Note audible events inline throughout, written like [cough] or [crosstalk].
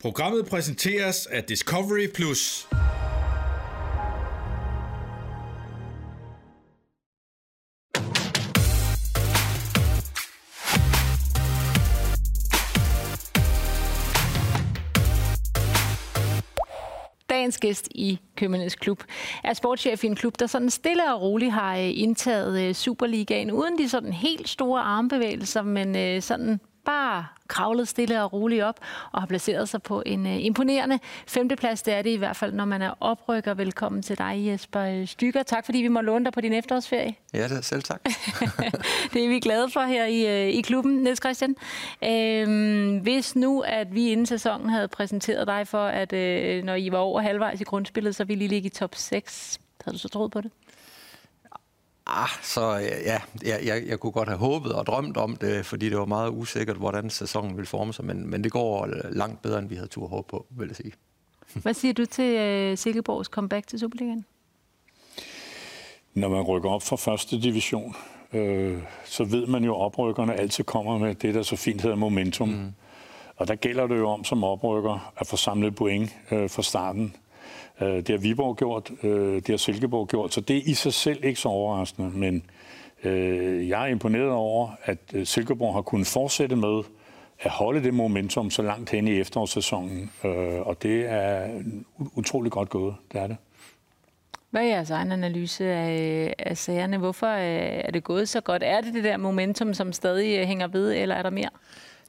Programmet præsenteres af Discovery Plus. Dagens gæst i Københavns Klub er sportschef i en klub, der sådan stille og roligt har øh, indtaget øh, Superligaen, uden de sådan helt store armbevægelser, men øh, sådan bare kravlet stille og roligt op og har placeret sig på en uh, imponerende femteplads. Det er det i hvert fald, når man er oprykker. Velkommen til dig, Jesper Stykker. Tak, fordi vi må låne dig på din efterårsferie. Ja, det selv tak. [laughs] [laughs] det er vi glade for her i, uh, i klubben, Niels Christian. Uh, hvis nu, at vi inden sæsonen havde præsenteret dig for, at uh, når I var over halvvejs i grundspillet, så ville I ligge i top 6, havde du så troet på det? Ah, så ja, jeg, jeg, jeg kunne godt have håbet og drømt om det, fordi det var meget usikkert, hvordan sæsonen ville forme sig, men, men det går langt bedre, end vi havde tur håb på, vil jeg sige. [laughs] Hvad siger du til uh, Silkeborgs comeback til Superligaen? Når man rykker op fra første division, øh, så ved man jo, at oprykkerne altid kommer med det, der så fint hedder momentum. Mm. Og der gælder det jo om som oprykker at få samlet point øh, fra starten. Øh, det har Viborg gjort, øh, det har Silkeborg gjort, så det er i sig selv ikke så overraskende, men øh, jeg er imponeret over, at Silkeborg har kunnet fortsætte med at holde det momentum så langt hen i efterårssæsonen, og det er utrolig godt gået, det er det. Hvad er jeres egen analyse af, af sagerne? Hvorfor er det gået så godt? Er det det der momentum, som stadig hænger ved, eller er der mere?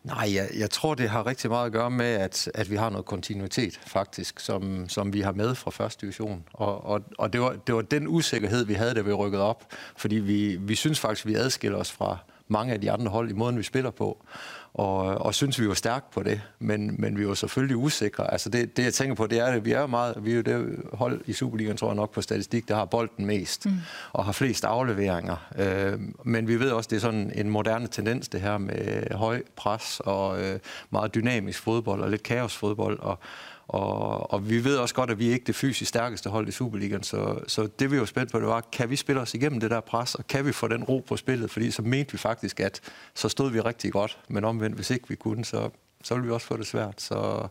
Nej, jeg, jeg tror, det har rigtig meget at gøre med, at, at vi har noget kontinuitet, faktisk, som, som vi har med fra første division. Og, og, og det, var, det var den usikkerhed, vi havde, da vi rykkede op. Fordi vi, vi synes faktisk, vi adskiller os fra mange af de andre hold i måden, vi spiller på og, og synes, vi var stærke på det, men, men vi var selvfølgelig usikre. Altså det, det, jeg tænker på, det er, at vi er meget, vi er jo det hold i Superligaen, tror jeg nok på statistik, der har bolden mest, mm. og har flest afleveringer. Øh, men vi ved også, det er sådan en moderne tendens, det her med høj pres og øh, meget dynamisk fodbold og lidt kaosfodbold, og, og, og vi ved også godt, at vi er ikke det fysisk stærkeste hold i Superligaen, så, så det vi jo spændt på, det var, kan vi spille os igennem det der pres, og kan vi få den ro på spillet? Fordi så mente vi faktisk, at så stod vi rigtig godt, men omvendt, hvis ikke vi kunne, så, så ville vi også få det svært. Så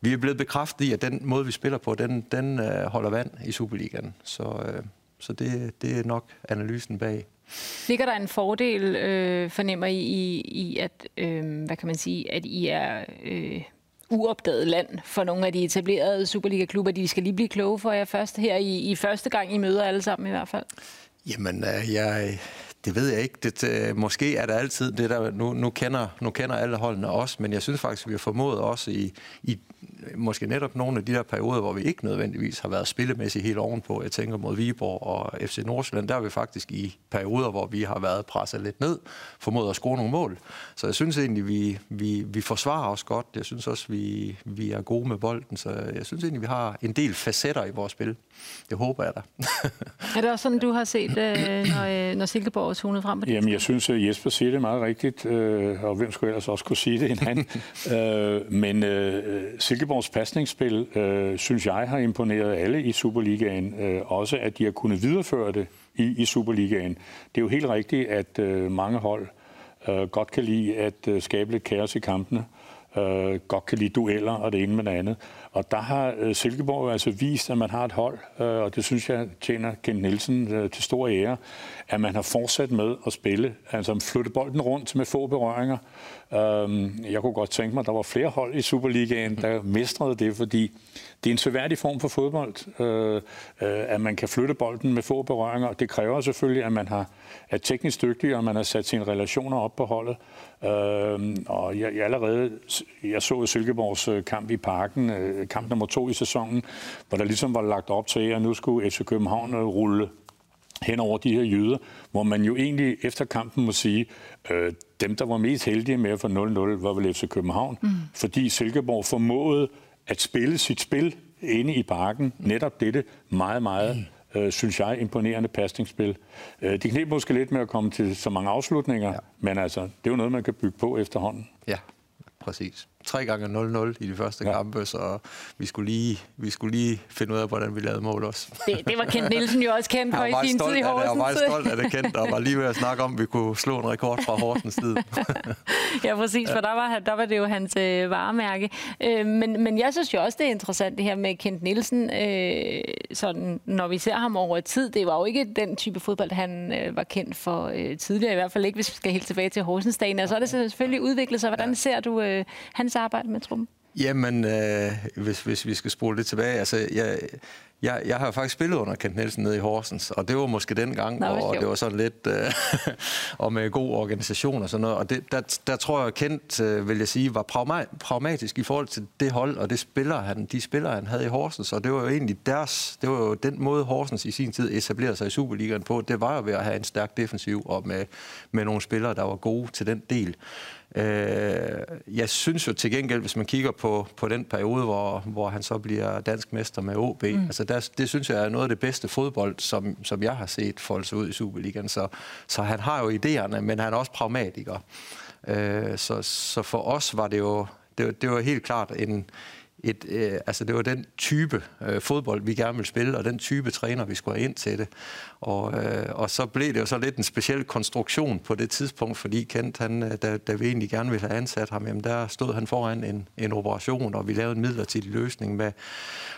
vi er blevet bekræftet i, at den måde, vi spiller på, den, den øh, holder vand i Superligaen. Så, øh, så det, det er nok analysen bag. Ligger der en fordel, øh, fornemmer I, i, i at, øh, hvad kan man sige, at I er... Øh uopdaget land for nogle af de etablerede Superliga-klubber. De skal lige blive kloge for jer først her i, i første gang, I møder alle sammen i hvert fald. Jamen, øh, jeg, det ved jeg ikke. Det, øh, måske er der altid det der, nu, nu, kender, nu kender alle holdene os, men jeg synes faktisk, at vi har formået også i, i måske netop nogle af de der perioder, hvor vi ikke nødvendigvis har været spillemæssigt helt ovenpå. Jeg tænker mod Viborg og FC Nordsjælland, der er vi faktisk i perioder, hvor vi har været presset lidt ned, formået at score nogle mål. Så jeg synes egentlig, vi, vi, vi forsvarer os godt. Jeg synes også, vi, vi er gode med bolden, så jeg synes egentlig, vi har en del facetter i vores spil. Det håber jeg da. [laughs] er det også sådan, du har set, øh, når, øh, når Silkeborg er tunet frem på det? Jamen, jeg synes, at Jesper siger det meget rigtigt, øh, og hvem skulle ellers også kunne sige det end han. [laughs] Men vores pasningsspil, øh, synes jeg, har imponeret alle i Superligaen. Øh, også at de har kunnet videreføre det i, i Superligaen. Det er jo helt rigtigt, at øh, mange hold godt kan lide at skabe lidt kaos i kampene øh, Øh, godt kan lide dueller og det ene med det andet. Og der har øh, Silkeborg altså vist, at man har et hold, øh, og det synes jeg tjener Kent Nielsen øh, til stor ære, at man har fortsat med at spille, altså flytte bolden rundt med få berøringer. Øh, jeg kunne godt tænke mig, at der var flere hold i Superligaen, der mestrede det, fordi det er en seværdig form for fodbold, øh, øh, at man kan flytte bolden med få berøringer. Det kræver selvfølgelig, at man har, er teknisk dygtig, og man har sat sine relationer op på holdet. Øh, og jeg, jeg allerede, jeg så Silkeborgs øh, kamp i parken, øh, kamp nummer to i sæsonen, hvor der ligesom var lagt op til, at nu skulle FC København øh, rulle hen over de her jøder, hvor man jo egentlig efter kampen må sige, øh, dem, der var mest heldige med at få 0-0, var vel FC København, mm. fordi Silkeborg formåede at spille sit spil inde i parken. Netop dette meget, meget, mm. øh, synes jeg, imponerende pasningsspil. Øh, de knep måske lidt med at komme til så mange afslutninger, ja. men altså, det er jo noget, man kan bygge på efterhånden. Ja, præcis. 3 gange 0-0 i de første ja. kampe, så vi skulle, lige, vi skulle lige finde ud af, hvordan vi lavede mål også. Det, det var Kent Nielsen jo også kendt for i sin tid i Horsens. Jeg var meget stolt af det kendt, og var lige ved at snakke om, at vi kunne slå en rekord fra Horsens tid. [laughs] ja, præcis, for der var, der var det jo hans øh, varemærke. Øh, men, men jeg synes jo også, det er interessant det her med Kent Nielsen, øh, sådan, når vi ser ham over tid. Det var jo ikke den type fodbold, han øh, var kendt for øh, tidligere, i hvert fald ikke, hvis vi skal helt tilbage til Horsensdagen. Og så er det selvfølgelig udviklet sig. Hvordan ser du øh, hans arbejde med trummen? Jamen, øh, hvis, hvis vi skal spole det tilbage, altså, jeg, jeg, jeg har faktisk spillet under Kent Nielsen nede i Horsens, og det var måske den gang, Nå, hvor det var sådan lidt, øh, [laughs] og med god organisation og sådan noget, og det, der, der tror jeg, Kent, øh, vil jeg sige, var pragmatisk i forhold til det hold, og det spiller han, de spillere, han havde i Horsens, og det var jo egentlig deres, det var jo den måde, Horsens i sin tid etablerede sig i Superligaen på, det var jo ved at have en stærk defensiv, og med, med nogle spillere, der var gode til den del. Øh, jeg synes jo til gengæld, hvis man kigger på, på den periode, hvor, hvor han så bliver dansk mester med OB, mm. altså der, det synes jeg er noget af det bedste fodbold, som, som jeg har set folde sig ud i Superligaen. Så, så han har jo idéerne, men han er også pragmatiker. Øh, så, så for os var det jo det, det var helt klart en, et, øh, altså det var den type øh, fodbold, vi gerne ville spille, og den type træner, vi skulle have ind til det. Og, øh, og så blev det jo så lidt en speciel konstruktion på det tidspunkt, fordi Kent, han, øh, da, da vi egentlig gerne ville have ansat ham, jamen der stod han foran en, en operation, og vi lavede en midlertidig løsning med,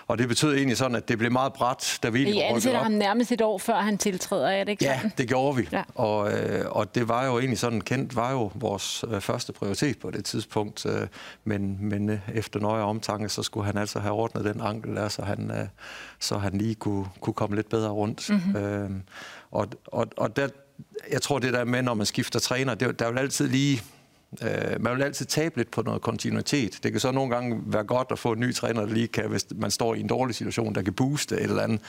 og det betød egentlig sådan, at det blev meget bræt, da vi I ansætter ham nærmest et år før han tiltræder, er det ikke sådan? Ja, det gjorde vi. Ja. Og, øh, og det var jo egentlig sådan, Kent var jo vores øh, første prioritet på det tidspunkt, øh, men, men øh, efter nøje omtanke, så skulle han altså have ordnet den ankel der, så han, øh, så han lige kunne, kunne komme lidt bedre rundt. Mm-hmm. Øh, og, og, og der, jeg tror, det der med, når man skifter træner, det, der er jo altid lige Øh, man vil altid tabe lidt på noget kontinuitet. Det kan så nogle gange være godt at få en ny træner, der lige kan, hvis man står i en dårlig situation, der kan booste et eller andet.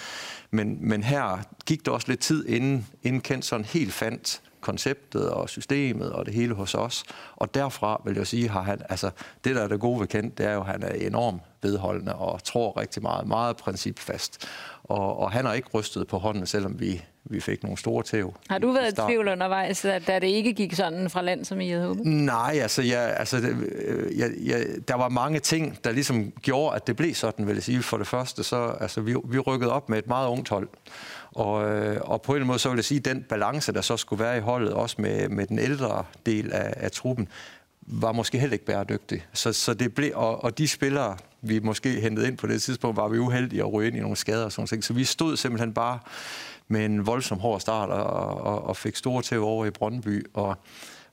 Men, men her gik der også lidt tid, inden, inden Kent sådan helt fandt konceptet og systemet og det hele hos os. Og derfra vil jeg sige, har han, altså det der er det gode ved Kent, det er jo, at han er enormt vedholdende og tror rigtig meget, meget principfast. Og, og han har ikke rystet på hånden, selvom vi, vi fik nogle store tæv. Har du været i tvivl undervejs, da det ikke gik sådan fra land, som I havde håbet? Nej, altså, jeg, altså det, øh, jeg, jeg, der var mange ting, der ligesom gjorde, at det blev sådan, vil jeg sige. For det første, så altså, vi, vi rykkede op med et meget ungt hold. Og, øh, og på en måde, så vil jeg sige, at den balance, der så skulle være i holdet, også med, med den ældre del af, af truppen, var måske heller ikke bæredygtig. Så, så det blev, og, og de spillere, vi måske hentede ind på det tidspunkt, var vi uheldige at ryge ind i nogle skader og sådan noget. Så vi stod simpelthen bare med en voldsom hård start og, og, og fik store tæv over i Brøndby. Og,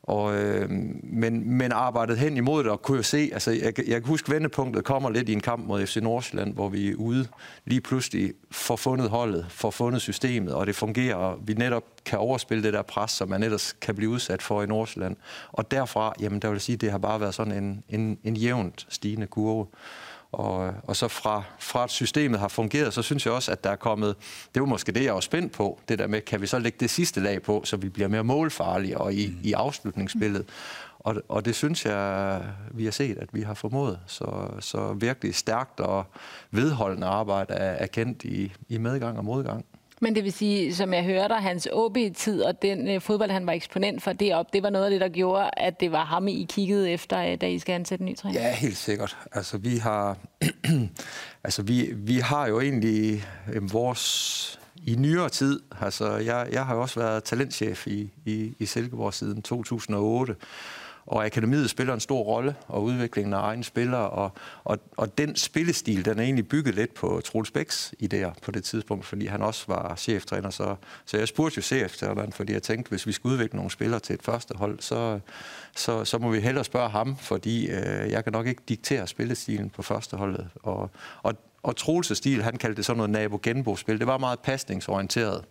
og, øh, men, men arbejdede hen imod det og kunne jo se, altså jeg, jeg kan huske, vendepunktet kommer lidt i en kamp mod FC Nordsjælland, hvor vi er ude lige pludselig får fundet holdet, får fundet systemet, og det fungerer, og vi netop kan overspille det der pres, som man ellers kan blive udsat for i Nordsjælland. Og derfra, jamen der vil sige, det har bare været sådan en, en, en jævnt stigende kurve. Og, og så fra, fra systemet har fungeret, så synes jeg også, at der er kommet, det var måske det, jeg var spændt på, det der med, kan vi så lægge det sidste lag på, så vi bliver mere målfarlige og i, mm. i afslutningsspillet. Og, og det synes jeg, vi har set, at vi har formået. Så, så virkelig stærkt og vedholdende arbejde er, er kendt i, i medgang og modgang. Men det vil sige, som jeg hørte, hans OB-tid og den øh, fodbold, han var eksponent for derop, det var noget af det, der gjorde, at det var ham, I kiggede efter, øh, da I skal ansætte en ny træner? Ja, helt sikkert. Altså, vi har, [clears throat] altså, vi, vi har jo egentlig øh, vores i nyere tid, altså jeg, jeg har jo også været talentchef i, i, i Silkeborg siden 2008, og akademiet spiller en stor rolle, og udviklingen af egne spillere, og, og, og den spillestil, den er egentlig bygget lidt på Troels Bæks idéer på det tidspunkt, fordi han også var cheftræner, så, så jeg spurgte jo cheftræneren, fordi jeg tænkte, hvis vi skal udvikle nogle spillere til et første hold, så, så, så må vi hellere spørge ham, fordi øh, jeg kan nok ikke diktere spillestilen på første holdet, og, og og Troelses stil, han kaldte det sådan noget nabo-genbo-spil. Det var meget pasningsorienteret,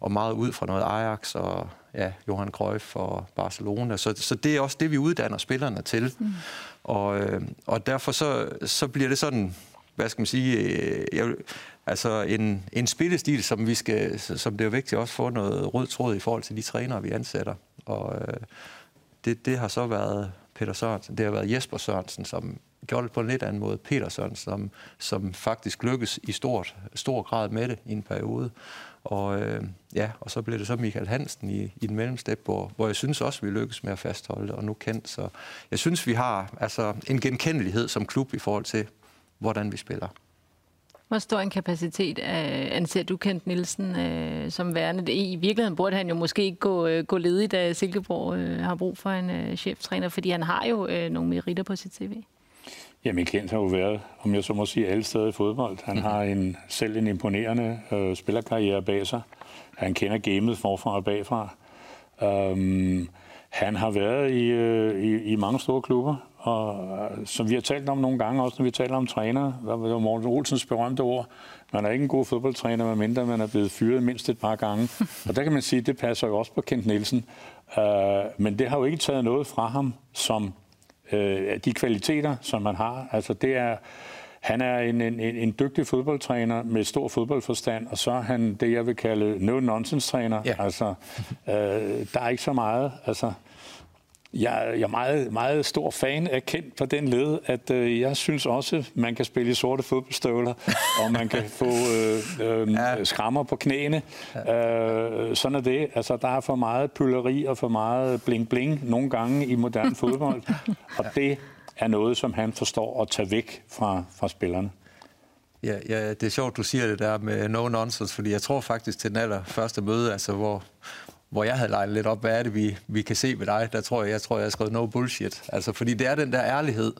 og meget ud fra noget Ajax og ja, Johan Cruyff og Barcelona. Så, så det er også det, vi uddanner spillerne til. Mm. Og, øh, og derfor så, så bliver det sådan, hvad skal man sige, øh, jeg, altså en, en spillestil, som vi skal, som det er vigtigt også få noget rød tråd i forhold til de trænere, vi ansætter. Og øh, det, det har så været Peter Sørensen, det har været Jesper Sørensen, som gjort det på en lidt anden måde. Petersen, som, som faktisk lykkes i stort, stor grad med det i en periode. Og, øh, ja, og så blev det så Michael Hansen i, i den mellemstep, hvor, hvor jeg synes også, vi lykkes med at fastholde det, og nu kendt. Så jeg synes, vi har altså, en genkendelighed som klub i forhold til, hvordan vi spiller. Hvor stor en kapacitet øh, anser du Kent Nielsen øh, som værende? I virkeligheden burde han jo måske ikke gå, øh, gå ledig, da Silkeborg øh, har brug for en øh, cheftræner, fordi han har jo øh, nogle meritter på sit CV. Jamen Kent har jo været, om jeg så må sige, alle steder i fodbold. Han har en, selv en imponerende øh, spillerkarriere bag sig. Han kender gamet forfra og bagfra. Um, han har været i, øh, i, i mange store klubber, og øh, som vi har talt om nogle gange, også når vi taler om trænere, der var Morten Olsens berømte ord, man er ikke en god fodboldtræner, medmindre man er blevet fyret mindst et par gange. [laughs] Og der kan man sige, at det passer jo også på Kent Nielsen. Uh, men det har jo ikke taget noget fra ham, som uh, de kvaliteter, som man har. Altså det er, han er en, en, en dygtig fodboldtræner med stor fodboldforstand, og så er han det, jeg vil kalde no-nonsense-træner. Ja. Altså, øh, der er ikke så meget. Altså, jeg, jeg er meget, meget stor fan af kendt på den led, at øh, jeg synes også, man kan spille i sorte fodboldstøvler, [laughs] og man kan få øh, øh, ja. skrammer på knæene. Øh, sådan er det. Altså, der er for meget pylleri og for meget bling-bling nogle gange i moderne fodbold, [laughs] og det er noget, som han forstår at tage væk fra, fra spillerne. Ja, ja, det er sjovt, du siger det der med no nonsense, fordi jeg tror faktisk til den allerførste møde, altså hvor, hvor jeg havde legnet lidt op, hvad er det, vi, vi kan se ved dig, der tror jeg, jeg tror, jeg har skrevet no bullshit. Altså, fordi det er den der ærlighed,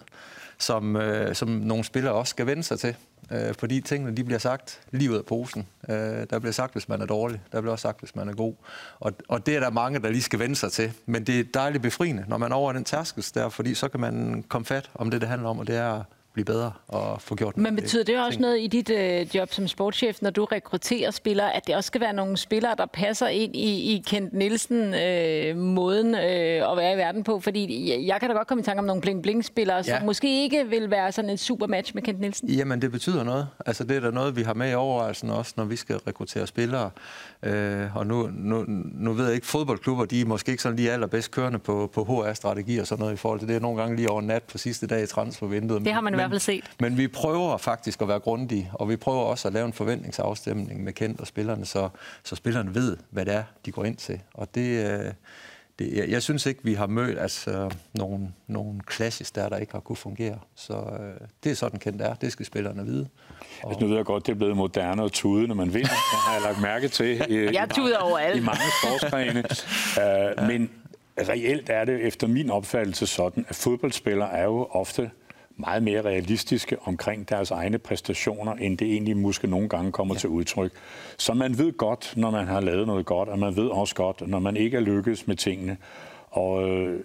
som, øh, som nogle spillere også skal vende sig til. Øh, fordi tingene, de bliver sagt lige ud af posen. Øh, der bliver sagt, hvis man er dårlig. Der bliver også sagt, hvis man er god. Og, og det er der mange, der lige skal vende sig til. Men det er dejligt befriende, når man er over den tærskels der, fordi så kan man komme fat om det, det handler om, og det er blive bedre og få gjort Men betyder det også ting. noget i dit øh, job som sportschef, når du rekrutterer spillere, at det også skal være nogle spillere, der passer ind i, i Kent Nielsen-måden øh, øh, at være i verden på? Fordi jeg, jeg kan da godt komme i tanke om nogle bling-bling-spillere, ja. som måske ikke vil være sådan et super match med Kent Nielsen. Jamen, det betyder noget. Altså, det er da noget, vi har med i overvejelsen også, når vi skal rekruttere spillere. Øh, og nu, nu, nu ved jeg ikke, fodboldklubber, de er måske ikke sådan lige allerbedst kørende på, på HR-strategi og sådan noget i forhold til det. Nogle gange lige over nat på sidste dag i transfervinduet. Det har man i hvert fald set. Men vi prøver faktisk at være grundige, og vi prøver også at lave en forventningsafstemning med kendt og spillerne, så, så spillerne ved, hvad det er, de går ind til. Og det, øh, det, jeg, jeg synes ikke, vi har mødt altså, nogle, nogle klassis der, der ikke har kunne fungere. Så øh, det er sådan kendt er. Det skal spillerne vide. Og... Altså, nu ved jeg godt, det er blevet moderne og tude, når man vinder. Det har jeg lagt mærke til i, jeg i, mange, i mange sportsgrene. [laughs] uh, men reelt er det efter min opfattelse sådan, at fodboldspillere er jo ofte meget mere realistiske omkring deres egne præstationer, end det egentlig måske nogle gange kommer ja. til udtryk. Så man ved godt, når man har lavet noget godt, og man ved også godt, når man ikke er lykkedes med tingene. Og øh,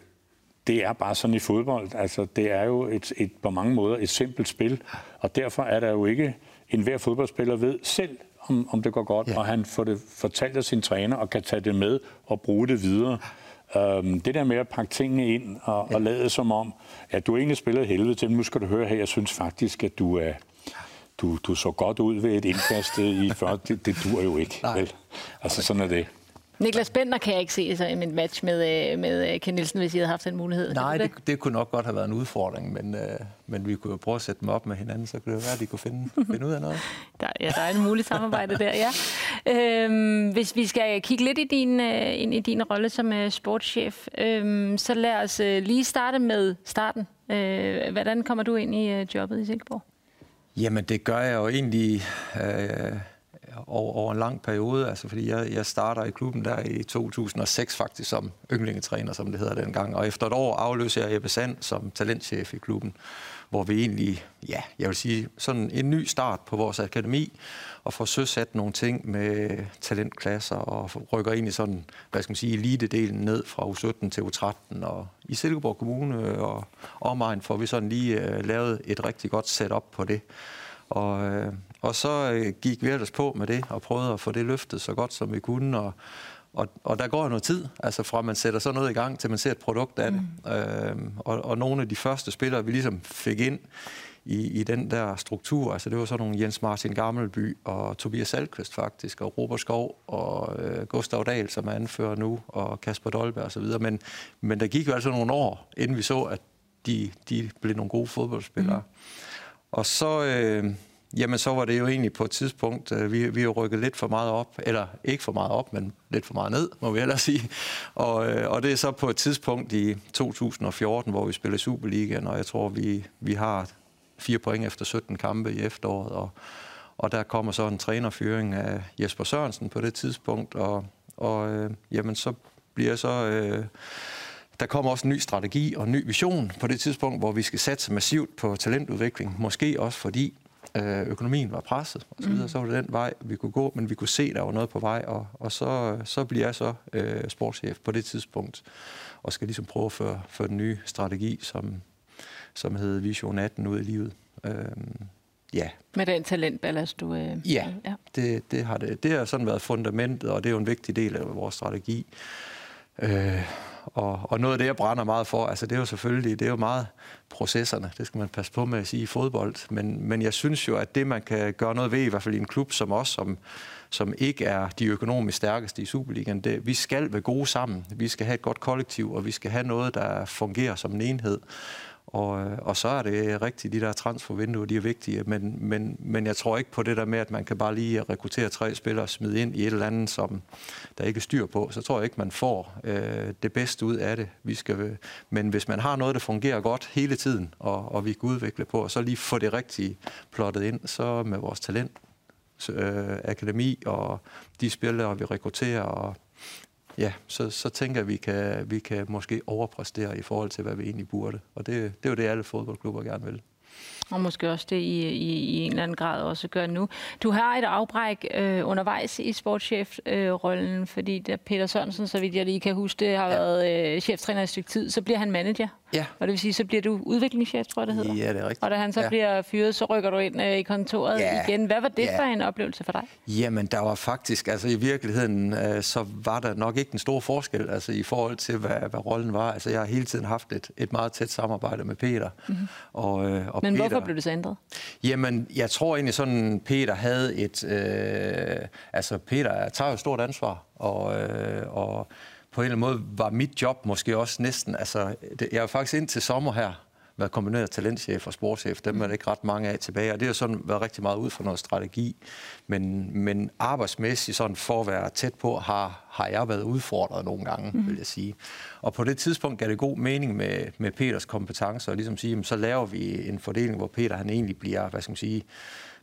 det er bare sådan i fodbold. Altså, det er jo et, et, på mange måder et simpelt spil, og derfor er der jo ikke en hver fodboldspiller ved selv, om, om det går godt, ja. og han får det fortalt af sin træner og kan tage det med og bruge det videre. Øhm, det der med at pakke tingene ind og, ja. og lade som om, at du egentlig spiller helvede til, nu skal du høre her, jeg synes faktisk, at du er, du, du så godt ud ved et indkast i 40, det, det dur jo ikke. Nej. Vel? Altså sådan er det. Niklas Bender kan jeg ikke se så en match med, øh, med øh, Ken Nielsen, hvis I havde haft den mulighed. Nej, det? Det, det kunne nok godt have været en udfordring, men, øh, men vi kunne jo prøve at sætte dem op med hinanden, så kunne det være, at de kunne finde, [laughs] finde ud af noget. Der, ja, der er en mulig samarbejde der, ja. Øhm, hvis vi skal kigge lidt i din, øh, ind i din rolle som øh, sportschef, øh, så lad os øh, lige starte med starten. Øh, hvordan kommer du ind i øh, jobbet i Silkeborg? Jamen, det gør jeg jo egentlig... Øh, over, over en lang periode, altså fordi jeg, jeg starter i klubben der i 2006 faktisk som yndlingetræner, som det hedder dengang, og efter et år afløser jeg Jeppe Sand som talentchef i klubben, hvor vi egentlig, ja, jeg vil sige, sådan en ny start på vores akademi, og får søsat nogle ting med talentklasser, og rykker ind i sådan, hvad skal man sige, elitedelen ned fra U17 til U13, og i Silkeborg Kommune og omegn får vi sådan lige uh, lavet et rigtig godt setup på det. Og, øh, og så øh, gik vi ellers på med det og prøvede at få det løftet så godt som vi kunne. Og, og, og der går noget tid, altså fra man sætter sådan noget i gang, til man ser et produkt af det. Mm. Øh, og, og nogle af de første spillere, vi ligesom fik ind i, i den der struktur, altså det var sådan nogle Jens Martin Gammelby og Tobias Salkvist faktisk, og Robert Skov og øh, Gustav Dahl, som er anfører nu, og Kasper Dolberg osv. Men, men der gik jo altså nogle år, inden vi så, at de, de blev nogle gode fodboldspillere. Mm. Og så, øh, jamen, så var det jo egentlig på et tidspunkt, øh, vi, vi har rykket lidt for meget op, eller ikke for meget op, men lidt for meget ned, må vi ellers sige. Og, øh, og det er så på et tidspunkt i 2014, hvor vi spiller Superligaen, og jeg tror, vi, vi har fire point efter 17 kampe i efteråret, og, og der kommer så en trænerfyring af Jesper Sørensen på det tidspunkt, og, og øh, jamen, så bliver så... Øh, der kommer også en ny strategi og en ny vision på det tidspunkt, hvor vi skal satse massivt på talentudvikling. Måske også fordi øh, økonomien var presset og så, videre. Mm. så var det den vej, vi kunne gå, men vi kunne se, der var noget på vej, og, og så, så bliver jeg så øh, sportschef på det tidspunkt, og skal ligesom prøve at føre, føre den nye strategi, som, som hedder Vision 18 ud i livet. Øh, ja. Med den talentballast, du... Øh, ja, ja. Det, det, har det. Det har sådan været fundamentet, og det er jo en vigtig del af vores strategi. Øh, og, og noget af det, jeg brænder meget for, altså det er jo selvfølgelig, det er jo meget processerne, det skal man passe på med at sige i fodbold, men, men jeg synes jo, at det man kan gøre noget ved, i hvert fald i en klub som os, som, som ikke er de økonomisk stærkeste i Superligaen, det, vi skal være gode sammen, vi skal have et godt kollektiv, og vi skal have noget, der fungerer som en enhed. Og, øh, og så er det rigtigt, de der transfervinduer, de er vigtige, men, men, men jeg tror ikke på det der med, at man kan bare lige rekruttere tre spillere og smide ind i et eller andet, som der ikke er styr på. Så tror jeg ikke, man får øh, det bedste ud af det. Vi skal, men hvis man har noget, der fungerer godt hele tiden, og, og vi kan udvikle på, og så lige få det rigtige plottet ind, så med vores talent, øh, akademi og de spillere, vi rekrutterer, og ja, så, så tænker jeg, at vi kan, vi kan måske overpræstere i forhold til, hvad vi egentlig burde. Og det, det er jo det, alle fodboldklubber gerne vil. Og måske også det i, i, i en eller anden grad også gør nu. Du har et afbræk øh, undervejs i sportschef-rollen, øh, fordi der Peter Sørensen, så vidt jeg lige kan huske det, har ja. været øh, cheftræner i et stykke tid. Så bliver han manager. Ja. Og det vil sige, så bliver du udviklingschef, tror jeg, det hedder. Ja, det er rigtigt. Og da han så ja. bliver fyret, så rykker du ind øh, i kontoret ja. igen. Hvad var det ja. for en oplevelse for dig? Jamen, der var faktisk, altså i virkeligheden, øh, så var der nok ikke en stor forskel, altså i forhold til, hvad, hvad rollen var. Altså, jeg har hele tiden haft et, et meget tæt samarbejde med Peter. Mm-hmm. Og, øh, og Men Peter, hvorfor blev det så ændret? Jamen, jeg tror egentlig sådan, Peter havde et, øh, altså Peter tager jo stort ansvar, og, øh, og på en eller anden måde var mit job måske også næsten, altså, det, jeg var faktisk ind til sommer her, været kombineret talentchef og sportschef. Dem er der ikke ret mange af tilbage, og det har sådan været rigtig meget ud fra noget strategi. Men, men arbejdsmæssigt, sådan for at være tæt på, har, har jeg været udfordret nogle gange, mm. vil jeg sige. Og på det tidspunkt gav det god mening med, med Peters kompetencer, og ligesom sige, så laver vi en fordeling, hvor Peter han egentlig bliver, hvad skal man sige,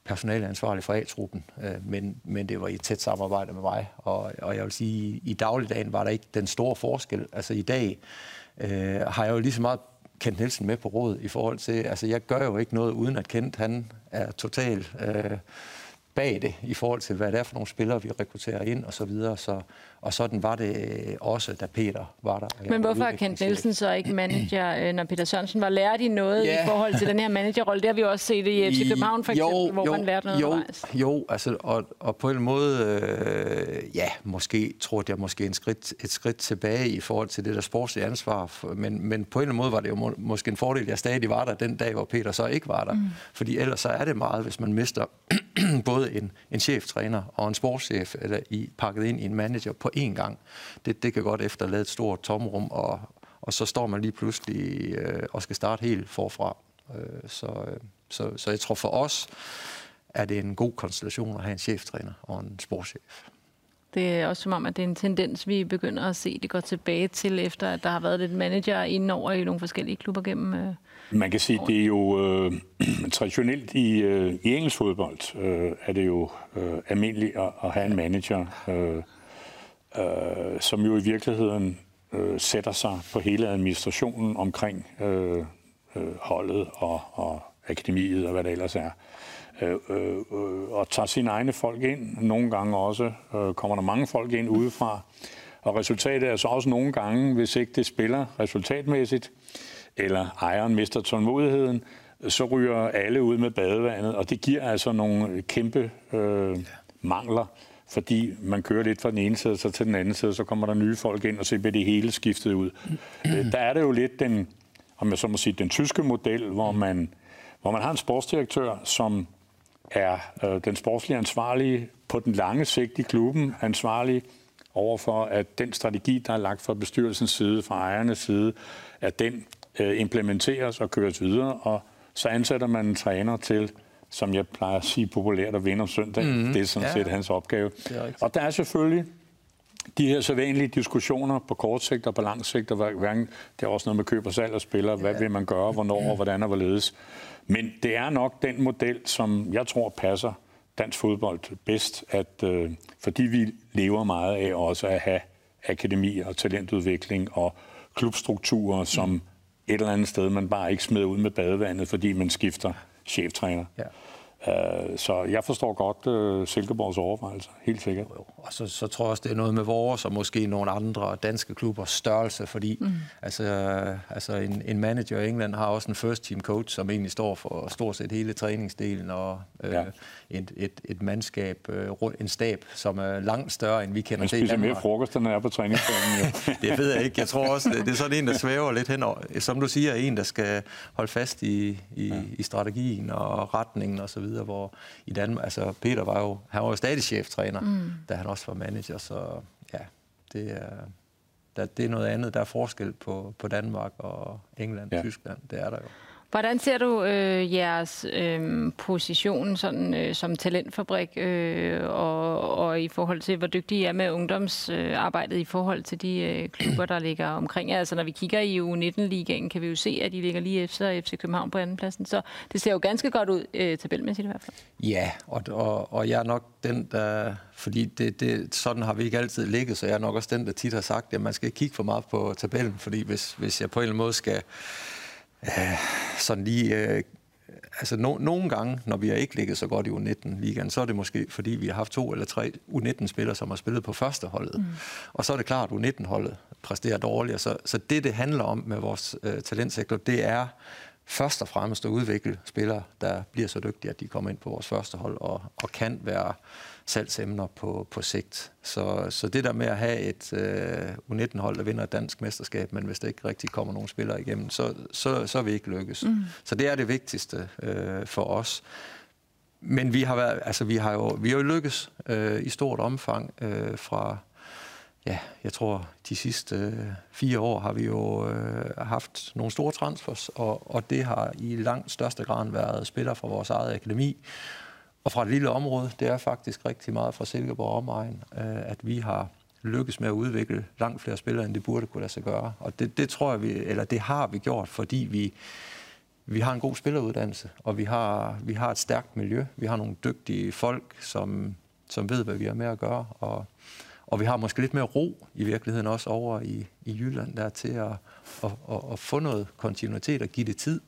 personaleansvarlig for A-truppen, øh, men, men det var i et tæt samarbejde med mig. Og, og jeg vil sige, i dagligdagen var der ikke den store forskel. Altså i dag øh, har jeg jo lige så meget Kent Nielsen med på råd i forhold til, altså jeg gør jo ikke noget uden at Kent han er total øh, bag det i forhold til, hvad det er for nogle spillere, vi rekrutterer ind og så videre. Så, og sådan var det også, da Peter var der. Men hvorfor er Kent Nielsen så ikke manager, [clears throat] øh, når Peter Sørensen var? lært i noget ja. i forhold til den her managerrolle? Det har vi også set i FC København for eksempel, jo, hvor jo, man lærte noget jo, undervejs. Jo, altså, og, og på en måde, øh, ja, måske tror jeg måske en skridt, et skridt tilbage i forhold til det der sportslige ansvar. Men, men på en eller anden måde var det jo må, måske en fordel, at jeg stadig var der den dag, hvor Peter så ikke var der. Mm. Fordi ellers så er det meget, hvis man mister [clears throat] både en, en cheftræner og en sportschef eller i, pakket ind i en manager på én gang. Det, det kan godt efterlade et stort tomrum, og, og så står man lige pludselig øh, og skal starte helt forfra. Øh, så, øh, så, så jeg tror for os, er det en god konstellation at have en cheftræner og en sportschef. Det er også som om, at det er en tendens, vi begynder at se, det går tilbage til, efter at der har været lidt manager indover i nogle forskellige klubber gennem øh, Man kan sige, det er jo øh, [clears throat] traditionelt i, øh, i engelsk fodbold, øh, er det jo øh, almindeligt at, at have en manager. Øh, øh, som jo i virkeligheden øh, sætter sig på hele administrationen omkring øh, øh, holdet og, og akademiet og hvad det ellers er. Øh, øh, og tager sine egne folk ind. Nogle gange også øh, kommer der mange folk ind udefra. Og resultatet er så også nogle gange, hvis ikke det spiller resultatmæssigt, eller ejeren mister tålmodigheden, så ryger alle ud med badevandet, og det giver altså nogle kæmpe øh, mangler fordi man kører lidt fra den ene side så til den anden side, så kommer der nye folk ind, og så bliver det hele skiftet ud. [clears throat] Øh, der er det jo lidt den, om jeg så må sige, den tyske model, hvor man, hvor man har en sportsdirektør, som er øh, den sportslige ansvarlige på den lange sigt i klubben, ansvarlig overfor, at den strategi, der er lagt fra bestyrelsens side, fra ejernes side, at den øh, implementeres og køres videre, og så ansætter man en træner til, som jeg plejer at sige populært, at vinde om søndag. Mm. Det er sådan Ja. set hans opgave. Og der er selvfølgelig de her sædvanlige diskussioner på kort sigt og på lang sigt, og hver- hverken, det er også noget med køb og salg og spillere, hvad vil man gøre, hvornår og hvordan og hvorledes. Men det er nok den model, som jeg tror passer dansk fodbold bedst, at øh, fordi vi lever meget af også at have akademi og talentudvikling og klubstrukturer, som et eller andet sted, man bare ikke smider ud med badevandet, fordi man skifter cheftræner. Ja. Øh, så jeg forstår godt øh, Silkeborgs overvejelser, helt sikkert. Og så, så tror jeg også, det er noget med vores og måske nogle andre danske klubbers størrelse, fordi mm. altså, altså en, en manager i England har også en first team coach, som egentlig står for stort set hele træningsdelen og øh, Ja. Et, et, et mandskab, øh, rundt- en stab, som er langt større, end vi kender Man til i spiser mere Danmark. frokost, end jeg er på træningsbanen. [laughs] Det ved jeg ikke. Jeg tror også, det, det er sådan en, der svæver lidt hen. over- Som du siger, en, der skal holde fast i, i, ja. i strategien og retningen og så videre, hvor i Danmark, altså Peter var jo, han var jo stadig cheftræner, mm. da han også var manager, så ja, det er, der, det er noget andet. Der er forskel på, på Danmark og England og Ja. Tyskland, det er der jo. Hvordan ser du øh, jeres øh, position sådan, øh, som talentfabrik, øh, og, og i forhold til, hvor dygtige I er med ungdomsarbejdet øh, i forhold til de øh, klubber, der ligger omkring jer? Altså, når vi kigger i U19-ligaen, kan vi jo se, at I ligger lige efter FC København på andenpladsen. Så det ser jo ganske godt ud, øh, tabelmæssigt i hvert fald. Ja, og, og, og jeg er nok den, der... Fordi det, det, sådan har vi ikke altid ligget, så jeg er nok også den, der tit har sagt, at man skal ikke kigge for meget på tabellen, fordi hvis, hvis jeg på en eller anden måde skal øh, sådan lige... Øh, altså no, nogle gange, når vi har ikke ligget så godt i U19-ligaen, så er det måske, fordi vi har haft to eller tre U19-spillere, som har spillet på første holdet. Mm. Og så er det klart, at U19-holdet præsterer dårligere. Så, så det, det handler om med vores øh, talentsektor, det er først og fremmest at udvikle spillere, der bliver så dygtige, at de kommer ind på vores første hold og, og kan være salgsemner på, på sigt. Så, så det der med at have et øh, U19-hold, der vinder et dansk mesterskab, men hvis der ikke rigtig kommer nogen spillere igennem, så, så, så er vi ikke lykkes. Mm. Så det er det vigtigste øh, for os. Men vi har, været, altså, vi har jo, vi har jo lykkes øh, i stort omfang øh, fra, ja, jeg tror, de sidste øh, fire år har vi jo øh, haft nogle store transfers, og, og det har i langt største grad været spillere fra vores eget akademi, og fra et lille område. Det er faktisk rigtig meget fra Silkeborg omegn, øh, at vi har lykkes med at udvikle langt flere spillere, end det burde kunne lade sig gøre. Og det, det tror jeg, vi, eller det har vi gjort, fordi vi, vi har en god spilleruddannelse, og vi har, vi har et stærkt miljø. Vi har nogle dygtige folk, som, som ved, hvad vi har med at gøre, og, og vi har måske lidt mere ro i virkeligheden også over i, i Jylland der til at, at, at, at få noget kontinuitet og give det tid.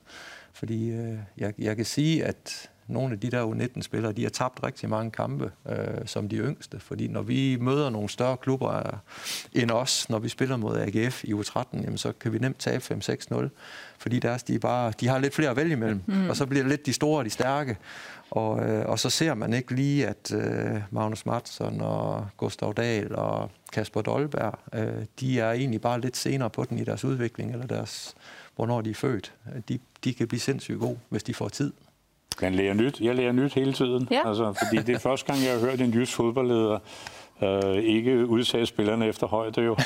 Fordi øh, jeg, jeg kan sige, at nogle af de der U19-spillere, de har tabt rigtig mange kampe øh, som de yngste. Fordi når vi møder nogle større klubber øh, end os, når vi spiller mod AGF i U13, jamen, så kan vi nemt tabe 5-6-0. Fordi deres, de, bare, de har lidt flere at vælge imellem. Mm. Og så bliver det lidt de store og de stærke. Og, øh, og så ser man ikke lige, at øh, Magnus Mattsson og Gustav Dahl og Kasper Dolberg, øh, de er egentlig bare lidt senere på den i deres udvikling, eller deres, hvornår de er født. De, de kan blive sindssygt gode, hvis de får tid. Man lærer nyt. Jeg lærer nyt hele tiden. Ja. Altså, fordi det er første gang, jeg har hørt en jysk fodboldleder øh, ikke udtage spillerne efter højde jo. øh,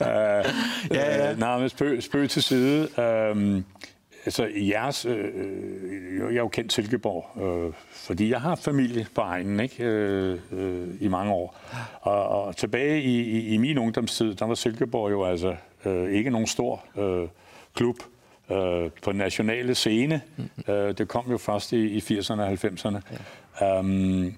[laughs] Ja, ja. Øh, nej, men spøg, spøg til side. Øh, altså, jeres, øh, øh, jeg er jo kendt Silkeborg, øh, fordi jeg har familie på egnen ikke? Øh, øh, i mange år. Og, og tilbage i, i, i min ungdomstid, der var Silkeborg jo altså øh, ikke nogen stor øh, klub øh, på den nationale scene. Mm. Øh, det kom jo først i, i 80'erne og 90'erne. Ja. Um,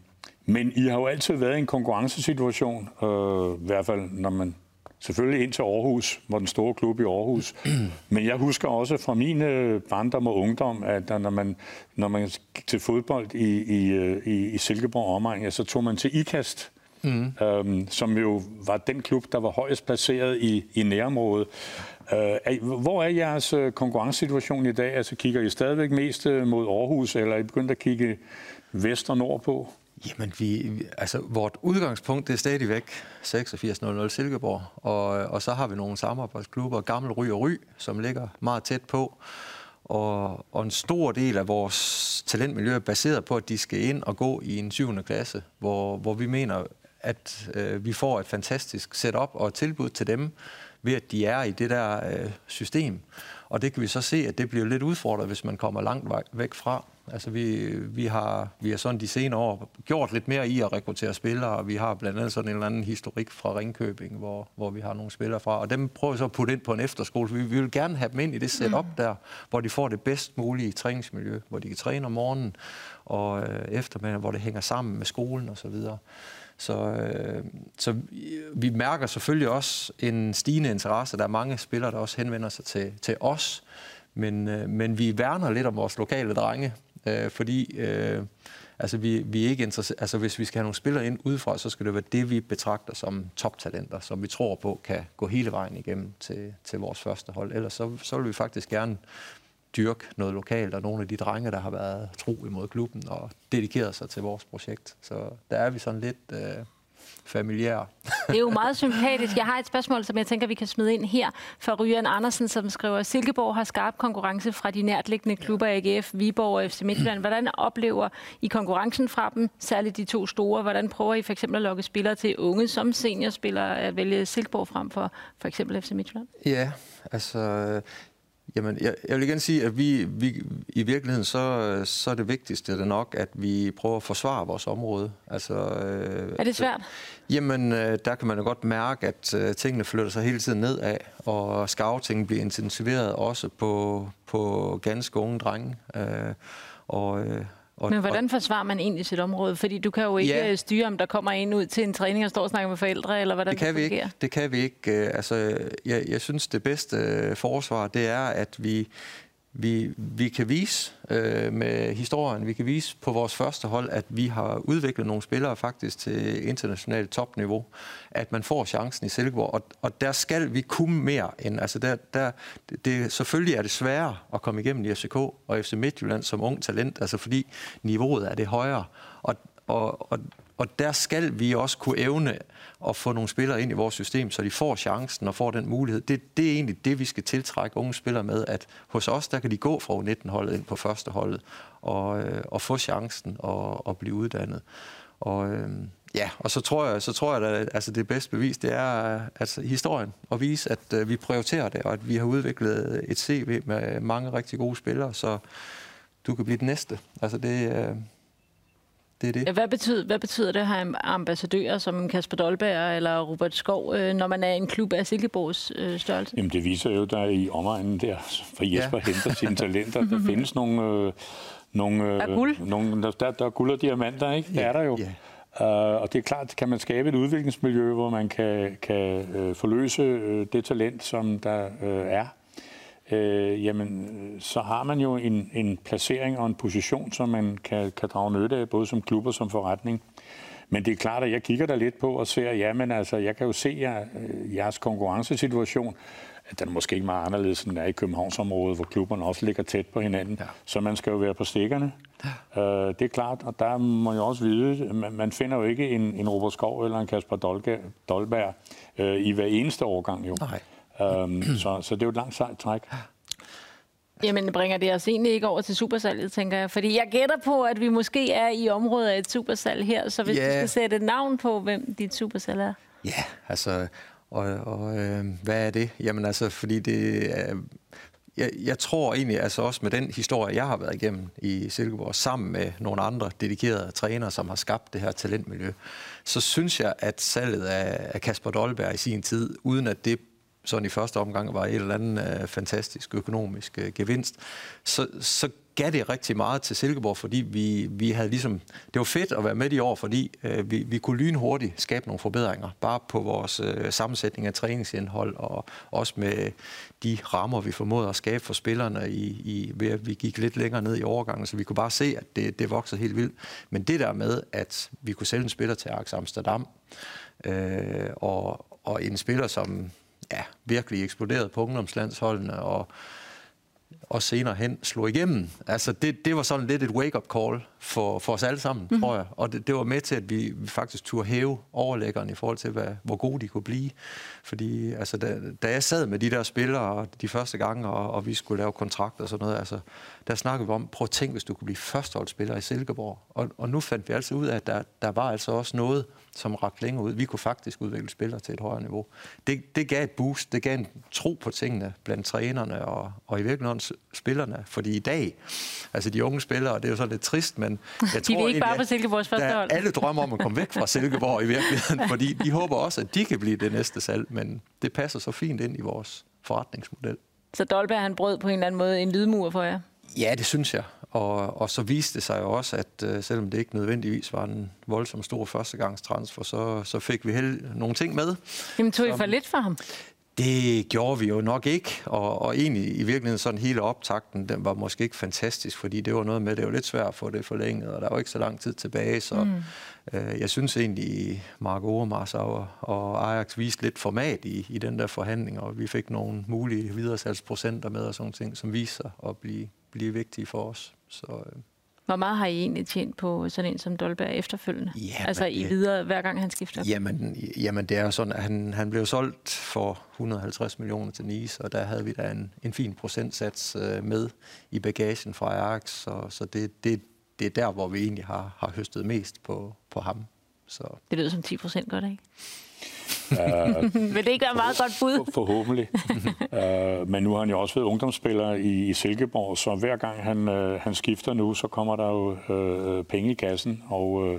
men I har jo altid været i en konkurrencesituation, øh, i hvert fald når man selvfølgelig ind til Aarhus, var den store klub i Aarhus. [clears throat] Men jeg husker også fra min øh, barndom og ungdom, at når man, når man gik til fodbold i, i, øh, i, i Silkeborg omegn, ja, så tog man til IKAST, mm. øhm, som jo var den klub, der var højest placeret i, i nærområdet. Øh, hvor er jeres øh, konkurrencesituation i dag? Altså kigger I stadigvæk mest øh, mod Aarhus, eller er I begyndt at kigge vest og nord på? Jamen, vi, altså, vort udgangspunkt det er stadigvæk 8600 Silkeborg, og, øh, og så har vi nogle samarbejdsklubber, Gammel Ry og Ry, som ligger meget tæt på. Og, og en stor del af vores talentmiljø er baseret på, at de skal ind og gå i en 7. klasse, hvor, hvor vi mener, at øh, vi får et fantastisk setup og et tilbud til dem, ved at de er i det der øh, system. Og det kan vi så se, at det bliver lidt udfordret, hvis man kommer langt væk fra. Altså vi, vi, har, vi har sådan de senere år gjort lidt mere i at rekruttere spillere, og vi har blandt andet sådan en eller anden historik fra Ringkøbing, hvor, hvor vi har nogle spillere fra, og dem prøver vi så at putte ind på en efterskole, vi, vi vil gerne have dem ind i det setup mm. der, hvor de får det bedst mulige træningsmiljø, hvor de kan træne om morgenen og øh, eftermiddag, hvor det hænger sammen med skolen og så. Så, øh, så vi mærker selvfølgelig også en stigende interesse. Der er mange spillere, der også henvender sig til, til os, men, øh, men vi værner lidt om vores lokale drenge, øh, fordi øh, altså vi, vi er ikke altså hvis vi skal have nogle spillere ind udefra, så skal det være det, vi betragter som toptalenter, som vi tror på kan gå hele vejen igennem til, til vores første hold. Ellers så, så vil vi faktisk gerne dyrke noget lokalt, og nogle af de drenge, der har været tro imod klubben og dedikeret sig til vores projekt. Så der er vi sådan lidt... Øh, familiær. Det er jo meget sympatisk. Jeg har et spørgsmål, som jeg tænker, vi kan smide ind her fra Ryan Andersen, som skriver, Silkeborg har skarp konkurrence fra de nærtliggende klubber AGF, Viborg og FC Midtjylland. Hvordan oplever I konkurrencen fra dem, særligt de to store? Hvordan prøver I for eksempel at lokke spillere til unge som seniorspillere at vælge Silkeborg frem for for eksempel FC Midtjylland? Ja, altså Jamen, jeg, jeg vil igen sige, at vi, vi i virkeligheden, så, så er det vigtigste det nok, at vi prøver at forsvare vores område. Altså, øh, er det svært? Så, jamen, øh, der kan man jo godt mærke, at øh, tingene flytter sig hele tiden nedad, og scouting bliver intensiveret også på, på ganske unge drenge. Øh, og, og, Men hvordan forsvarer man egentlig sit område? Fordi du kan jo ikke ja, styre, om der kommer en ud til en træning og står og snakker med forældre, eller hvordan det kan det vi ikke. Det kan vi ikke. Altså, jeg, jeg synes, det bedste øh, forsvar, det er, at vi, vi, vi kan vise øh, med historien, vi kan vise på vores første hold, at vi har udviklet nogle spillere faktisk til internationalt topniveau, at man får chancen i Silkeborg, og, og der skal vi kunne mere end, altså der, der, det, selvfølgelig er det sværere at komme igennem i FCK og FC Midtjylland som ung talent, altså fordi niveauet er det højere, og, og, og, og der skal vi også kunne evne at få nogle spillere ind i vores system, så de får chancen og får den mulighed. Det, det er egentlig det, vi skal tiltrække unge spillere med, at hos os, der kan de gå fra U19-holdet ind på første holdet og, øh, og få chancen og, og blive uddannet. Og, øh, ja, og så tror jeg, så tror jeg at altså det bedste bevis, det er altså, historien, at vise, at øh, vi prioriterer det, og at vi har udviklet et CV med mange rigtig gode spillere, så du kan blive den næste. Altså det, øh, det er det. Hvad betyder, hvad betyder det at have ambassadører som Kasper Dolberg eller Robert Skov, øh, når man er en klub af Silkeborgs øh, størrelse? Jamen det viser jo, der i omegnen der, for Jesper ja. henter sine [laughs] talenter. Der findes nogle... Øh, nogle der er guld. Nogle, der, der, er guld og diamanter, ikke? Ja. Det er der jo. Ja. Uh, og det er klart, kan man skabe et udviklingsmiljø, hvor man kan, kan uh, forløse uh, det talent, som der uh, er, øh, jamen, så har man jo en, en placering og en position, som man kan, kan drage nytte af, både som klub og som forretning. Men det er klart, at jeg kigger der lidt på og ser, ja, men altså, jeg kan jo se jer, øh, jeres konkurrencesituation, at den er måske ikke meget anderledes, end den er i Københavnsområdet, hvor klubberne også ligger tæt på hinanden. Ja. Så man skal jo være på stikkerne. Ja. Øh, det er klart, og der må jeg også vide, man, man finder jo ikke en, en Robert Skov eller en Kasper Dolge, Dolberg øh, i hver eneste årgang jo. Nej. Øhm, [clears throat] så, så det er jo et langt sejt træk. Jamen, bringer det os egentlig ikke over til supersalget, tænker jeg? Fordi jeg gætter på, at vi måske er i området af et supersalg her, så hvis yeah. du skal sætte et navn på, hvem dit supersalg er? Ja, yeah, altså, og, og øh, hvad er det? Jamen altså, fordi det er, jeg, jeg tror egentlig, altså også med den historie, jeg har været igennem i Silkeborg, sammen med nogle andre dedikerede trænere, som har skabt det her talentmiljø, så synes jeg, at salget af, af Kasper Dolberg i sin tid, uden at det sådan i første omgang var et eller andet øh, fantastisk økonomisk øh, gevinst, så, så gav det rigtig meget til Silkeborg, fordi vi, vi havde ligesom... Det var fedt at være med i år, fordi øh, vi, vi kunne lynhurtigt skabe nogle forbedringer, bare på vores øh, sammensætning af træningsindhold, og også med de rammer, vi formåede at skabe for spillerne, i, i, ved at vi gik lidt længere ned i overgangen, så vi kunne bare se, at det, det voksede helt vildt. Men det der med, at vi kunne sælge en spiller til Ajax Amsterdam, øh, og, og en spiller, som ja, virkelig eksploderet på ungdomslandsholdene, og, og senere hen slog igennem. Altså det, det var sådan lidt et wake-up call for, for os alle sammen, mm. tror jeg. Og det, det var med til, at vi, vi faktisk turde hæve overlæggeren i forhold til, hvad, hvor gode de kunne blive. Fordi altså, da, da jeg sad med de der spillere de første gange, og, og vi skulle lave kontrakter og sådan noget, altså, der snakkede vi om, prøv at tænke, hvis du kunne blive førsteholdsspiller i Silkeborg. Og, og nu fandt vi altså ud af, at der, der var altså også noget, som rakte længere ud. Vi kunne faktisk udvikle spillere til et højere niveau. Det, det gav et boost, det gav en tro på tingene blandt trænerne og, og i virkeligheden spillerne. Fordi i dag, altså de unge spillere, det er jo så lidt trist, men jeg tror, [laughs] de vil ikke bare på Silkeborgs første hold. Alle drømmer om at komme væk fra [laughs] Silkeborg i virkeligheden, fordi de håber også, at de kan blive det næste salg, men det passer så fint ind i vores forretningsmodel. Så Dolberg han brød på en eller anden måde en lydmur for jer? Ja, det synes jeg. Og, og så viste det sig jo også, at uh, selvom det ikke nødvendigvis var en voldsom stor førstegangstransfer, så, så fik vi held, nogle ting med. Jamen tog I for lidt for ham? Det gjorde vi jo nok ikke, og, og egentlig i virkeligheden sådan hele optakten, den var måske ikke fantastisk, fordi det var noget med, det var lidt svært at få det forlænget, og der var ikke så lang tid tilbage, så mm. øh, jeg synes egentlig, Mark Overmars og, og Ajax viste lidt format i, i den der forhandling, og vi fik nogle mulige videresalgsprocenter med og sådan ting, som viser at blive, blive vigtige for os. Så, øh. Hvor meget har I egentlig tjent på sådan en som Dolberg efterfølgende? Jamen, altså i videre, hver gang han skifter? Jamen, jamen det er jo sådan, at han, han blev solgt for 150 millioner til Nice, og der havde vi da en, en fin procentsats øh, med i bagagen fra Ajax, så, så det, det, det er der, hvor vi egentlig har, har høstet mest på, på ham. Så. Det lyder som 10 procent godt, ikke? Uh, [laughs] Vil det ikke være meget godt bud? For, forhåbentlig. uh, [laughs] men nu har han jo også været ungdomsspiller i, i Silkeborg, så hver gang han, uh, han skifter nu, så kommer der jo uh, penge i kassen, og uh,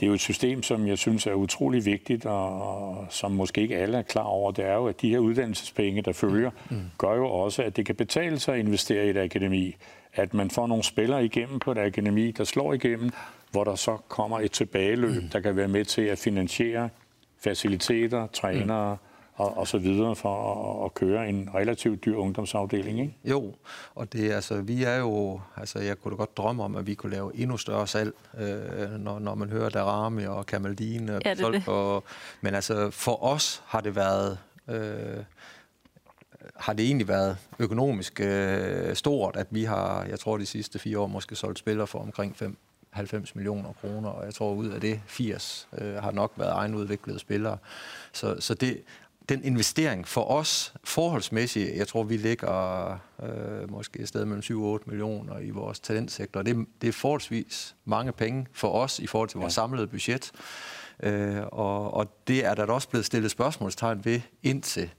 det er jo et system, som jeg synes er utrolig vigtigt, og, og som måske ikke alle er klar over. Det er jo, at de her uddannelsespenge, der følger, mm. gør jo også, at det kan betale sig at investere i et akademi. At man får nogle spillere igennem på et akademi, der slår igennem, hvor der så kommer et tilbageløb, mm. der kan være med til at finansiere faciliteter, trænere mm. og, og så videre for at, at køre en relativt dyr ungdomsafdeling, ikke? Jo, og det altså, vi er jo, altså jeg kunne da godt drømme om, at vi kunne lave endnu større salg, øh, når, når man hører Darami og Kamaldine. Ja, det folk, det. Og, men altså for os har det været... Øh, har det egentlig været økonomisk øh, stort, at vi har, jeg tror de sidste fire år måske solgt spillere for omkring 5 90 millioner kroner, og jeg tror ud af det 80 øh, har nok været egenudviklede spillere. Så, så det, den investering for os forholdsmæssigt, jeg tror, vi ligger øh, måske et sted mellem 7-8 millioner i vores talentsektor. Det, det er forholdsvis mange penge for os i forhold til vores ja. samlede budget. Øh, og, og det er der også blevet stillet spørgsmålstegn ved, indtil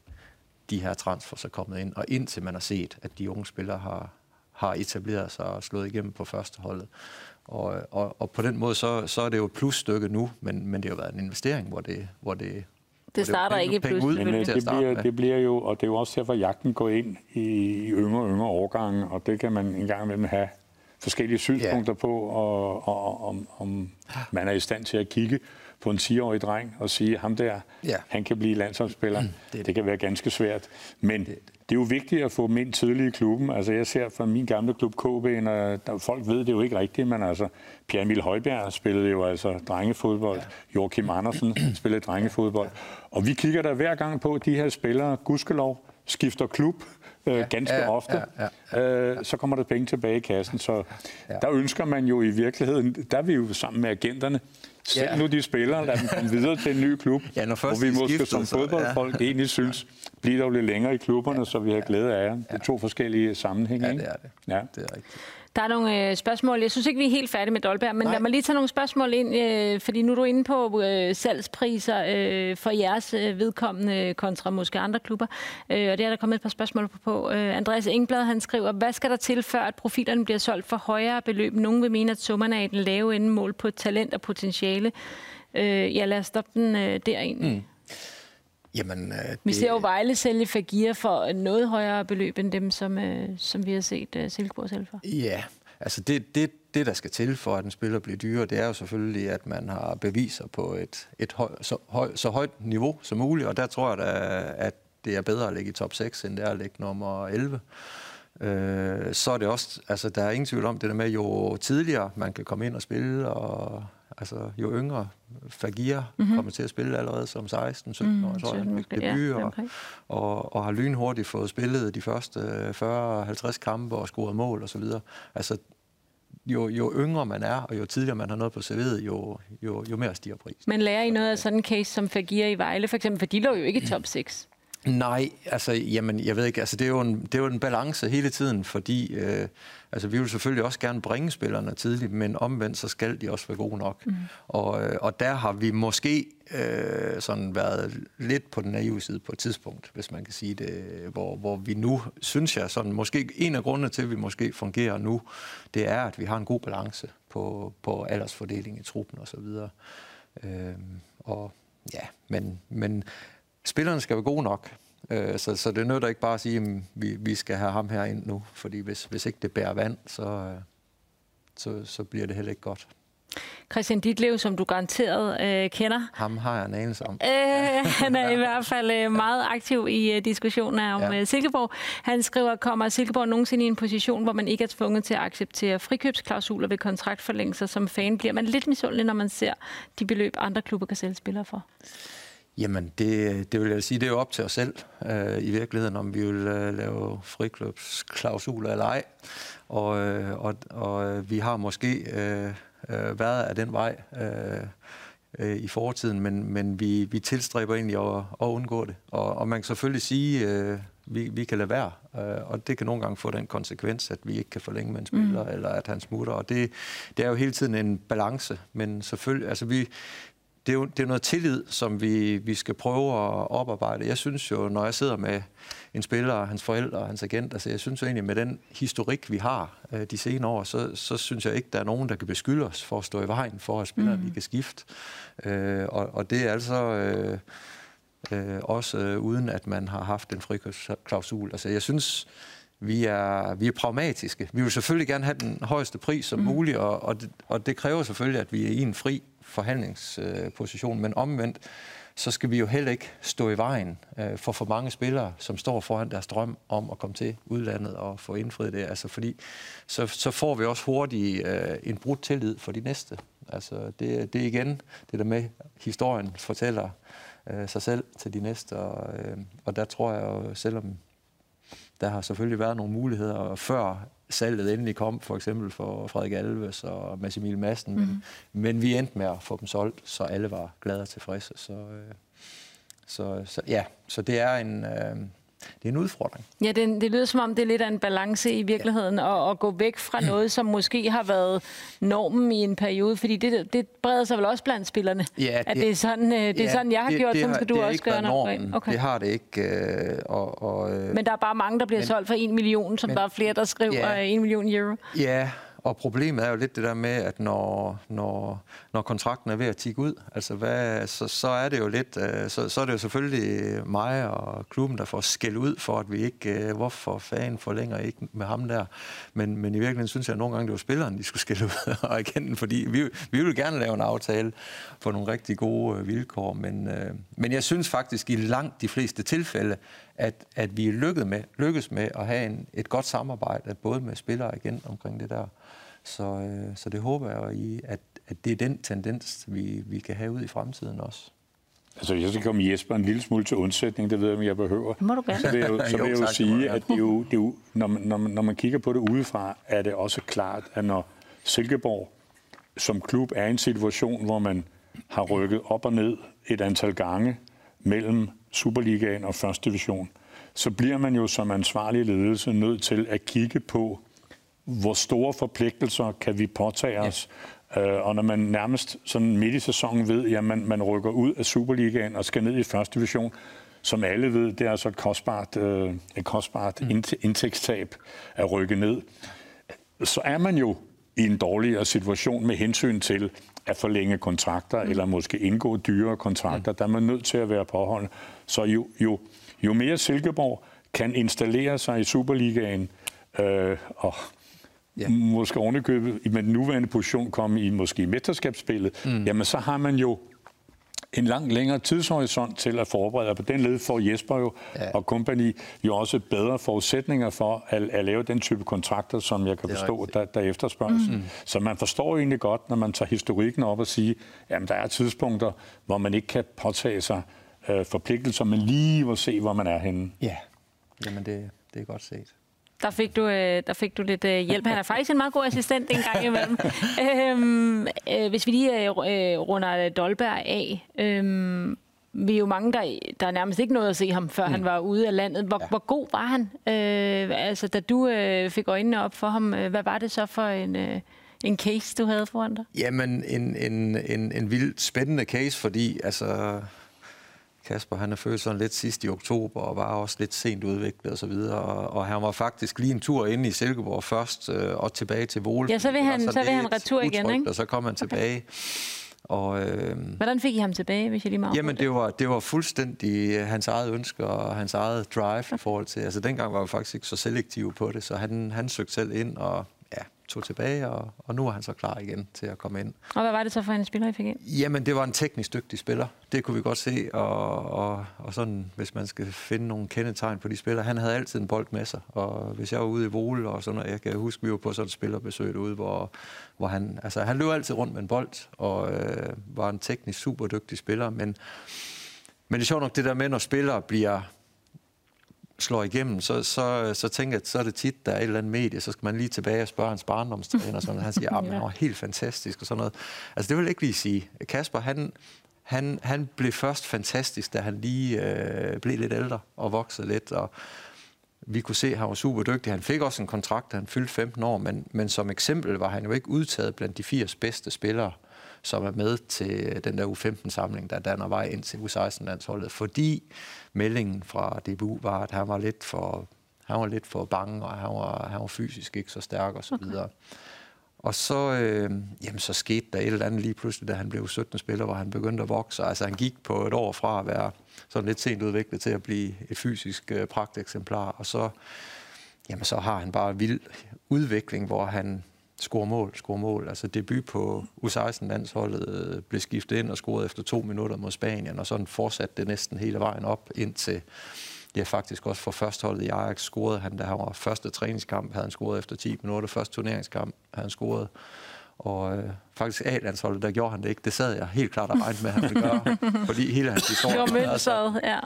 de her transfers er kommet ind, og indtil man har set, at de unge spillere har, har etableret sig og slået igennem på førsteholdet. Og, og, og på den måde, så, så er det jo et plusstykke nu, men, men det har jo været en investering, hvor det, hvor det det starter det ikke i plus. Men øh, det, bliver, det bliver jo, og det er jo også derfor, at jagten går ind i, i yngre og yngre årgange, og det kan man en gang imellem have forskellige synspunkter ja. på, og, og om, om man er i stand til at kigge på en 10-årig dreng og sige, ham der, ja. han kan blive landsholdsspiller. Mm, det, det. det kan være ganske svært. Men det, det er jo vigtigt at få dem ind tidligt i klubben. Altså jeg ser fra min gamle klub KB, når folk ved det jo ikke rigtigt, men altså Pierre Emil Højbjerg spillede jo altså drengefodbold. Ja. Joachim Andersen [clears throat] spillede drengefodbold. Og vi kigger der hver gang på, at de her spillere, gudskelov, skifter klub øh, ja, ganske ja, ofte, ja, ja, ja. Øh, så kommer der penge tilbage i kassen. Så ja. der ønsker man jo i virkeligheden, der er vi jo sammen med agenterne, Send ja. nu de spillere, lad dem komme videre til en ny klub, ja, når hvor vi måske skiftet, som fodboldfolk ja. egentlig synes, bliver dog lidt længere i klubberne, ja. så vi har glæde af jer. Det er to forskellige sammenhænge. Ja, det er det. Ja. det er rigtigt. Der er nogle øh, spørgsmål. Jeg synes ikke, vi er helt færdige med Dolberg, men Nej. lad mig lige tage nogle spørgsmål ind, øh, fordi nu er du inde på øh, salgspriser øh, for jeres øh, vedkommende kontra måske andre klubber, øh, og det er der kommet et par spørgsmål på. på. Øh, Andreas Engblad, han skriver, hvad skal der til, før at profilerne bliver solgt for højere beløb? Nogen vil mene, at summerne er i den lave ende mål på talent og potentiale. Øh, ja, lad os stoppe den øh, derind. Mm. Jamen, øh, det... Vi ser jo Vejle sælge Fagir for noget højere beløb end dem, som, øh, som vi har set øh, Silkeborg sælge for. Ja, altså det, det, det, der skal til for, at en spiller bliver dyrere, det er jo selvfølgelig, at man har beviser på et, et høj, så, høj, så højt niveau som muligt, og der tror jeg da, at det er bedre at ligge i top 6, end det er at ligge nummer 11. Øh, så er det også, altså der er ingen tvivl om det der med, jo tidligere man kan komme ind og spille, og Altså jo yngre Fagir mm-hmm. kommer til at spille allerede som 16 17 år, mm, tror jeg, han fik debut, ja, og, og, og har lynhurtigt fået spillet de første 40-50 kampe og scoret mål osv. Altså jo, jo yngre man er, og jo tidligere man har noget på serviet, jo, jo, jo mere stiger prisen. Men lærer I noget af sådan en case som Fagir i Vejle, for eksempel, for de lå jo ikke i top 6? Nej, altså, jamen, jeg ved ikke, altså, det er jo en, det er jo en balance hele tiden, fordi øh, altså, vi vil selvfølgelig også gerne bringe spillerne tidligt, men omvendt, så skal de også være gode nok. Mm. Og, øh, og der har vi måske øh, sådan været lidt på den naive side på et tidspunkt, hvis man kan sige det, hvor, hvor vi nu, synes jeg, sådan, måske en af grundene til, at vi måske fungerer nu, det er, at vi har en god balance på, på aldersfordeling i truppen osv. Øh, og ja, men, men spillerne skal være gode nok. Øh, så, så det nytter ikke bare at sige, at vi, vi skal have ham her ind nu, fordi hvis, hvis ikke det bærer vand, så, øh, så, så bliver det heller ikke godt. Christian Ditlev, som du garanteret øh, kender. Ham har jeg en anelse om. Øh, han er i hvert fald øh, meget aktiv i øh, diskussionen om ja. øh, Silkeborg. Han skriver, kommer Silkeborg nogensinde i en position, hvor man ikke er tvunget til at acceptere frikøbsklausuler ved kontraktforlængelser som fan? Bliver man lidt misundelig, når man ser de beløb, andre klubber kan sælge spillere for? Jamen, det, det vil jeg sige, det er jo op til os selv øh, i virkeligheden, om vi vil øh, lave friklubsklausuler eller ej. Og, øh, og, og øh, vi har måske øh, øh, været af den vej øh, øh, i fortiden, men, men vi, vi tilstræber egentlig at, at undgå det. Og, og man kan selvfølgelig sige, øh, vi, vi kan lade være, øh, og det kan nogle gange få den konsekvens, at vi ikke kan forlænge med en spiller, mm. eller at han smutter. Og det, det er jo hele tiden en balance, men selvfølgelig, altså vi, det er jo det er noget tillid, som vi, vi skal prøve at oparbejde. Jeg synes jo, når jeg sidder med en spiller, hans forældre og hans agent, altså jeg synes jo egentlig, med den historik, vi har øh, de senere år, så, så synes jeg ikke, der er nogen, der kan beskylde os for at stå i vejen for, at spillerne mm. kan skifte. Øh, og, og det er altså... Øh, øh, også øh, uden at man har haft en frikøbsklausul. Altså jeg synes, vi er, vi er pragmatiske. Vi vil selvfølgelig gerne have den højeste pris som mm. muligt, og, og, det, og det kræver selvfølgelig, at vi er i en fri forhandlingsposition, men omvendt, så skal vi jo heller ikke stå i vejen øh, for for mange spillere, som står foran deres drøm om at komme til udlandet og få indfriet det. Altså fordi så, så får vi også hurtigt øh, en brudt tillid for de næste. Altså det, det er igen det der med, historien fortæller øh, sig selv til de næste, og, øh, og der tror jeg jo, selvom der har selvfølgelig været nogle muligheder før salget endelig kom, for eksempel for Frederik Alves og Mads Emil Madsen, mm. men, mhm. men vi endte med at få dem solgt, så alle var glade og tilfredse. Så, øh, så, så ja, så det er en... Øh, det er en udfordring. Ja, det, det lyder som om, det er lidt af en balance i virkeligheden, ja. at, at gå væk fra noget, som måske har været normen i en periode, fordi det, det breder sig vel også blandt spillerne, ja, det, at det er sådan, øh, det er ja, sådan jeg har det, gjort, det, sådan skal du også gøre. Normen. Okay. Det har det ikke. Øh, og, og, øh, men der er bare mange, der bliver men, solgt for en million, som men, der er flere, der skriver ja, en million euro. Ja, og problemet er jo lidt det der med, at når, når, når kontrakten er ved at tikke ud, altså hvad, så, så er det jo lidt, øh, så, så er det jo selvfølgelig mig og klubben, der får skæld ud for, at vi ikke, øh, hvorfor fanden forlænger ikke med ham der. Men, men i virkeligheden synes jeg, at nogle gange det var spilleren, de skulle skælde ud [laughs] og erkende, fordi vi, vi ville gerne lave en aftale på nogle rigtig gode øh, vilkår, men, øh, men jeg synes faktisk i langt de fleste tilfælde, at, at vi er lykket med, lykkes med at have en, et godt samarbejde, både med spillere igen omkring det der. Så, øh, så det håber jeg i, at, at det er den tendens, vi, vi kan have ud i fremtiden også. Altså, jeg skal komme Jesper en lille smule til undsætning, det ved jeg, om jeg behøver. Må du gerne. Så vil jeg jo, [laughs] så vil jeg jo sige, at det er jo, det er jo, når, man, når, man, når man kigger på det udefra, er det også klart, at når Silkeborg som klub er i en situation, hvor man har rykket op og ned et antal gange mellem Superligaen og Første Division, så bliver man jo som ansvarlig ledelse nødt til at kigge på, hvor store forpligtelser kan vi påtage os? Ja. Øh, og når man nærmest sådan midt i sæsonen ved, at man, man rykker ud af Superligaen og skal ned i første division, som alle ved, det er altså et kostbart, øh, et kostbart mm. indtægtstab at rykke ned, så er man jo i en dårligere situation med hensyn til at forlænge kontrakter, mm. eller måske indgå dyre kontrakter. Mm. Der er man nødt til at være påholdende. Så jo, jo, jo mere Silkeborg kan installere sig i Superligaen, øh, og ja. måske ovenikøbet med den nuværende position komme i måske mesterskabsspillet, mm. jamen så har man jo en langt længere tidshorisont til at forberede. Og på den led får Jesper jo ja. og kompagni jo også bedre forudsætninger for at, at lave den type kontrakter, som jeg kan forstå, der, der efterspørges. Mm. Så man forstår egentlig godt, når man tager historikken op og siger, at der er tidspunkter, hvor man ikke kan påtage sig øh, forpligtelser, men lige må se, hvor man er henne. Ja, jamen det, det er godt set. Der fik du, øh, der fik du lidt øh, hjælp. Han er faktisk en meget god assistent en gang imellem. [laughs] øhm, øh, hvis vi lige øh, øh runder Dolberg af. Øhm, vi er jo mange, der, der nærmest ikke nåede at se ham, før mm. han var ude af landet. Hvor, ja. hvor god var han? Øh, altså, da du øh, fik øjnene op for ham, øh, hvad var det så for en... Øh, en case, du havde foran dig? Jamen, en, en, en, en vildt spændende case, fordi altså, Kasper han er født sådan lidt sidst i oktober, og var også lidt sent udviklet og så videre. Og, og han var faktisk lige en tur inde i Silkeborg først, øh, og tilbage til Vole. Ja, så vil han, så vil han retur utrygt, igen, ikke? Og så kom han tilbage. Og, øh, Hvordan fik I ham tilbage, hvis jeg lige må Jamen, det var, det var fuldstændig øh, hans eget ønske og hans eget drive i forhold til... Altså, dengang var vi faktisk ikke så selektive på det, så han, han søgte selv ind, og tog tilbage, og, og nu er han så klar igen til at komme ind. Og hvad var det så for en spiller, I fik ind? Jamen, det var en teknisk dygtig spiller. Det kunne vi godt se, og, og, og sådan, hvis man skal finde nogle kendetegn på de spillere. Han havde altid en bold med sig, og hvis jeg var ude i Vole, og sådan, og jeg kan huske, vi var på sådan et spillerbesøg derude, hvor, hvor han, altså, han løb altid rundt med en bold, og øh, var en teknisk super dygtig spiller, men men det er sjovt nok det der med, når spillere bliver, slår igennem, så, så, så tænker jeg, så er det tit, der er et eller andet medie, så skal man lige tilbage og spørge hans barndomstræner, sådan, han siger, at ah, han var helt fantastisk og sådan noget. Altså det vil jeg ikke lige sige. Kasper, han, han, han blev først fantastisk, da han lige øh, blev lidt ældre og voksede lidt, og vi kunne se, at han var super dygtig. Han fik også en kontrakt, da han fyldte 15 år, men, men som eksempel var han jo ikke udtaget blandt de 80 bedste spillere, som er med til den der U15-samling, der danner vej ind til U16-landsholdet, fordi meldingen fra DBU var, at han var lidt for, han var lidt for bange, og han var, han var fysisk ikke så stærk og så okay. videre. Og så, øh, jamen, så skete der et eller andet lige pludselig, da han blev 17 spiller, hvor han begyndte at vokse. Altså han gik på et år fra at være sådan lidt sent udviklet til at blive et fysisk øh, pragteksemplar. Og så, jamen, så har han bare vild udvikling, hvor han score mål, score mål. Altså debut på U16-landsholdet øh, blev skiftet ind og scoret efter to minutter mod Spanien, og sådan fortsatte det næsten hele vejen op indtil ja, faktisk også for førsteholdet i Ajax scorede han, da han var første træningskamp, havde han scoret efter 10 minutter, første turneringskamp havde han scoret. Og øh, faktisk A-landsholdet, der gjorde han det ikke. Det sad jeg helt klart og regnede med, at han ville gøre. [laughs] fordi hele hans historie... Det var mønseret, ja.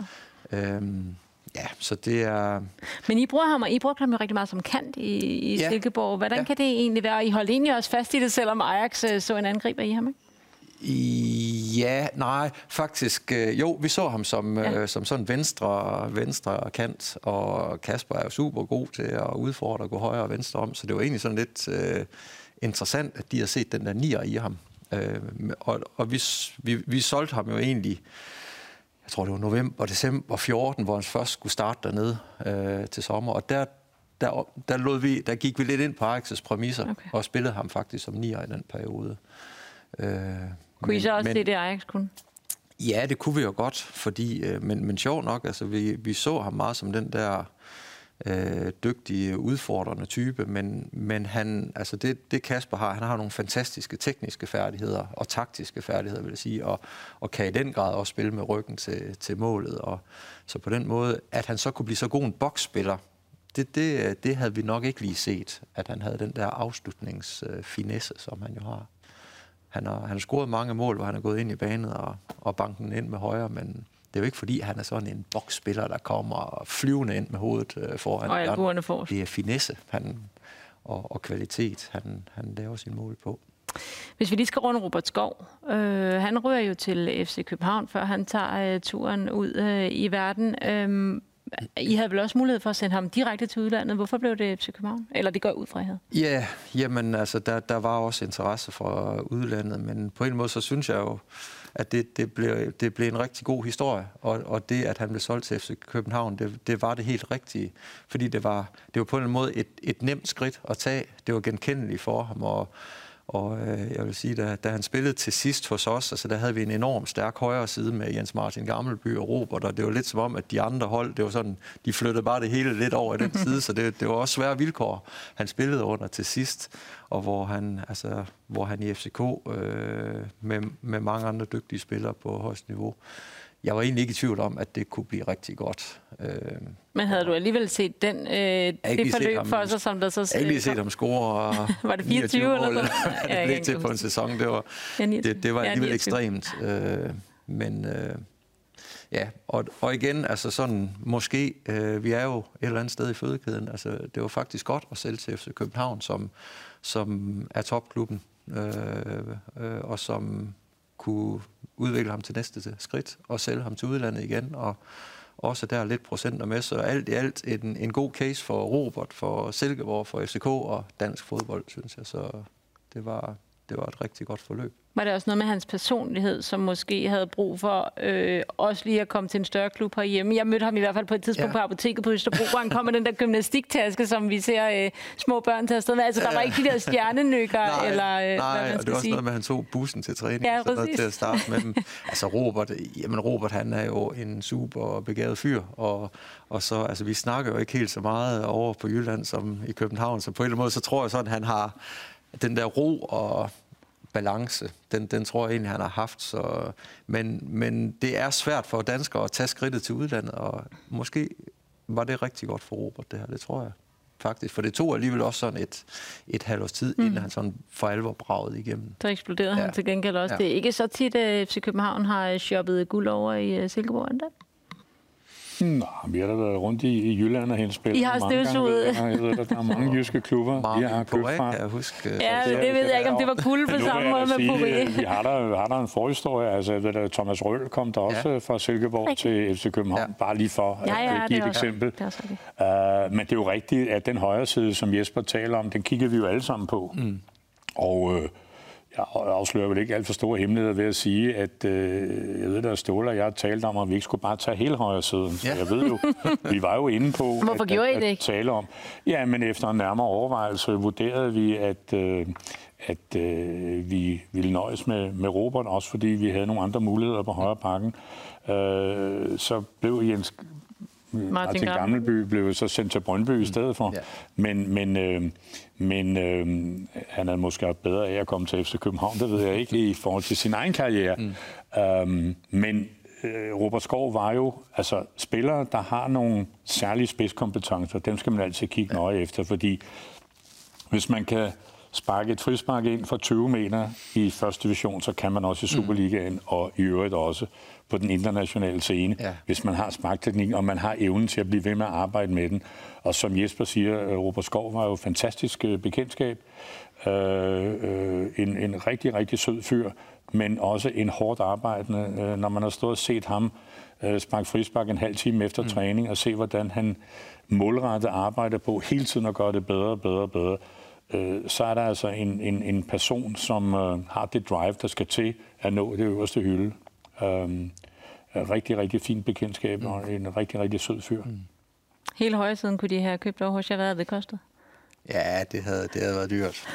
Øhm, Ja, så det er... Men I bruger ham, og I bruger ham jo rigtig meget som kant i, i ja. Silkeborg. Hvordan ja. kan det egentlig være? I holdt egentlig også fast i det, selvom Ajax øh, så en angriber i ham, ikke? Ja, nej, faktisk, øh, jo, vi så ham som, ja. øh, som sådan venstre, venstre kant, og Kasper er jo super god til at udfordre og gå højre og venstre om, så det var egentlig sådan lidt øh, interessant, at de har set den der nier i ham. Øh, og og vi, vi, vi solgte ham jo egentlig jeg tror det var november, december 14, hvor han først skulle starte dernede øh, til sommer. Og der, der, der, lod vi, der gik vi lidt ind på Ajax's præmisser okay. og spillede ham faktisk som nier i den periode. Øh, kunne men, I så også men, se det, Ajax kunne? Ja, det kunne vi jo godt, fordi, øh, men, men sjov nok, altså vi, vi så ham meget som den der øh, dygtig, udfordrende type, men, men han, altså det, det Kasper har, han har nogle fantastiske tekniske færdigheder og taktiske færdigheder, vil jeg sige, og, og kan i den grad også spille med ryggen til, til målet. Og, så på den måde, at han så kunne blive så god en boksspiller, det, det, det havde vi nok ikke lige set, at han havde den der afslutningsfinesse, som han jo har. Han har, han har scoret mange mål, hvor han er gået ind i banen og, og banken ind med højre, men det er jo ikke fordi, han er sådan en boksspiller, der kommer flyvende ind med hovedet øh, foran. Og albuerne for. Det er finesse han, og, og kvalitet, han, han laver sin mål på. Hvis vi lige skal runde Robert Skov. Øh, han rører jo til FC København, før han tager øh, turen ud øh, i verden. Øh, i havde vel også mulighed for at sende ham direkte til udlandet. Hvorfor blev det FC København? Eller det går ud fra, havde? Ja, jamen altså, der, der var også interesse for udlandet, men på en måde så synes jeg jo, at det, det, blev, det blev en rigtig god historie, og, og det, at han blev solgt til FC København, det, det var det helt rigtige, fordi det var, det var på en måde et, et nemt skridt at tage. Det var genkendeligt for ham, og, og øh, jeg vil sige, da, da han spillede til sidst hos os, altså der havde vi en enorm stærk højre side med Jens Martin Gammelby og Robert, og det var lidt som om, at de andre hold, det var sådan, de flyttede bare det hele lidt over i den [laughs] side, så det, det var også svære vilkår, han spillede under til sidst, og hvor han, altså, hvor han i FCK øh, med, med mange andre dygtige spillere på højst niveau, jeg var egentlig ikke i tvivl om, at det kunne blive rigtig godt. Øh, Men havde du alligevel set den, øh, det forløb ham, for sig, som der så... Jeg har ikke lige set ham score [laughs] var det 24 eller noget? [laughs] ja, det blev til på en sæson. Det var, det, det var alligevel ja, ekstremt. Øh, men øh, ja, og, og igen, altså sådan, måske, øh, vi er jo et eller andet sted i fødekæden. Altså, det var faktisk godt at sælge til FC København, som, som er topklubben, øh, øh, og som kunne udvikle ham til næste skridt og sælge ham til udlandet igen, og også der lidt procenter med. Så alt i alt en, en god case for Robert, for Silkeborg, for FCK og dansk fodbold, synes jeg. Så det var, det var et rigtig godt forløb. Var det også noget med hans personlighed, som måske havde brug for øh, også lige at komme til en større klub herhjemme? Jeg mødte ham i hvert fald på et tidspunkt ja. på apoteket på Østerbro, hvor han kom med den der gymnastiktaske, som vi ser øh, små børn tage afsted med. Altså, der var ikke de der stjernenykker, nej, eller øh, nej, hvad man skal og det var også sige. noget med, at han tog bussen til træning, ja, så der, til at starte med dem. Altså Robert, jamen Robert, han er jo en super begavet fyr, og, og så, altså vi snakker jo ikke helt så meget over på Jylland som i København, så på en eller anden måde, så tror jeg sådan, han har den der ro og balance, den, den tror jeg egentlig, han har haft. Så, men, men det er svært for danskere at tage skridtet til udlandet, og måske var det rigtig godt for Robert, det her, det tror jeg faktisk. For det tog alligevel også sådan et, et halvt års tid, mm. inden han sådan for alvor bragede igennem. Der eksploderede ja. han til gengæld også. Ja. Det er ikke så tit, at FC København har shoppet guld over i øh, Silkeborg endda. Nå, vi har da været rundt i, i Jylland og hentet spil. I har støvsuget. Jeg ved, der er mange [laughs] jyske klubber, vi har købt fra. kan jeg huske. Ja, det, det ved jeg ikke, om det var guld på samme måde med Pourri. Vi har der, har der en forhistorie. Altså, ved der, Thomas Røhl kom der også ja. fra Silkeborg okay. til FC København, ja. bare lige for ja, ja, at give et eksempel. Det er uh, men det er jo rigtigt, at den højre side, som Jesper taler om, den kigger vi jo alle sammen på. Mm. Og... Uh, jeg afslører vel ikke alt for store hemmeligheder ved at sige, at øh, jeg ved, der er Ståle, jeg har talt om, at vi ikke skulle bare tage hele højre siden. Ja. Jeg ved jo, vi var jo inde på [laughs] Hvorfor at, at, at tale om. Ja, men efter en nærmere overvejelse vurderede vi, at, øh, at øh, vi ville nøjes med, med Robert, også fordi vi havde nogle andre muligheder på højre pakken. Øh, så blev Jens Martin, Martin Gammelby blev så sendt til Brøndby mm. i stedet for. Ja. Men, men, øh, men øh, han havde måske haft bedre af at komme til FC København, det ved jeg ikke, i forhold til sin egen karriere. Mm. Øhm, men øh, Robert Skov var jo altså spillere, der har nogle særlige spidskompetencer. Dem skal man altid kigge nøje ja. efter, fordi hvis man kan sparke et frispark ind fra 20 meter i første division, så kan man også i mm. Superligaen, mm. og i øvrigt også på den internationale scene, ja. hvis man har sparkteknikken, og man har evnen til at blive ved med at arbejde med den. Og som Jesper siger, øh, Robert Skov var jo fantastisk øh, bekendtskab. Øh, øh, en, en rigtig, rigtig sød fyr, men også en hårdt arbejdende. Øh, når man har stået og set ham øh, sparke frispark en halv time efter mm. træning, og se, hvordan han målrettet arbejder på hele tiden at gøre det bedre og bedre og bedre, øh, så er der altså en, en, en person, som øh, har det drive, der skal til at nå det øverste hylde. Øhm, rigtig, rigtig fint bekendtskab, og mm. en rigtig, rigtig sød fyr. Mm. Hele højresiden kunne de have købt over hos jer. Hvad havde det kostet? Ja, det havde, det havde været dyrt.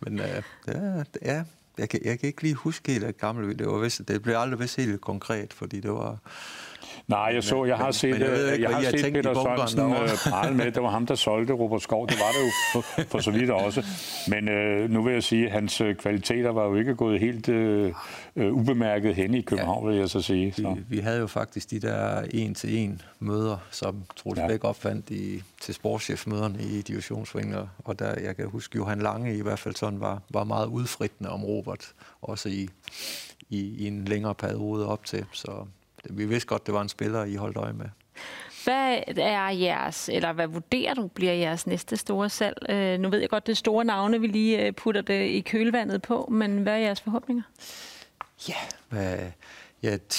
[laughs] Men øh, ja, ja jeg, kan, jeg kan ikke lige huske helt, at gamle det var vist, det blev aldrig vist helt konkret, fordi det var... Nej, jeg så, jeg har men, set, men jeg, ved ikke, jeg har set Peter Sørensen øh, prale med, det var ham, der solgte Robert Skov, det var det jo for, for så vidt også. Men øh, nu vil jeg sige, at hans øh, kvaliteter var jo ikke gået helt øh, øh, ubemærket hen i København, ja, vil jeg så sige. Så. Vi, vi havde jo faktisk de der en-til-en møder, som Troels ja. Bæk opfandt i, til sportschefmøderne i divisionsforeninger, og der, jeg kan huske, Johan Lange i hvert fald sådan var, var meget udfrittende om Robert, også i, i, i en længere periode op til, så vi vidste godt, det var en spiller, I holdt øje med. Hvad er jeres, eller hvad vurderer du bliver jeres næste store salg? Øh, nu ved jeg godt, det er store navne, vi lige øh, putter det i kølvandet på, men hvad er jeres forhåbninger? Ja, hvad, ja t,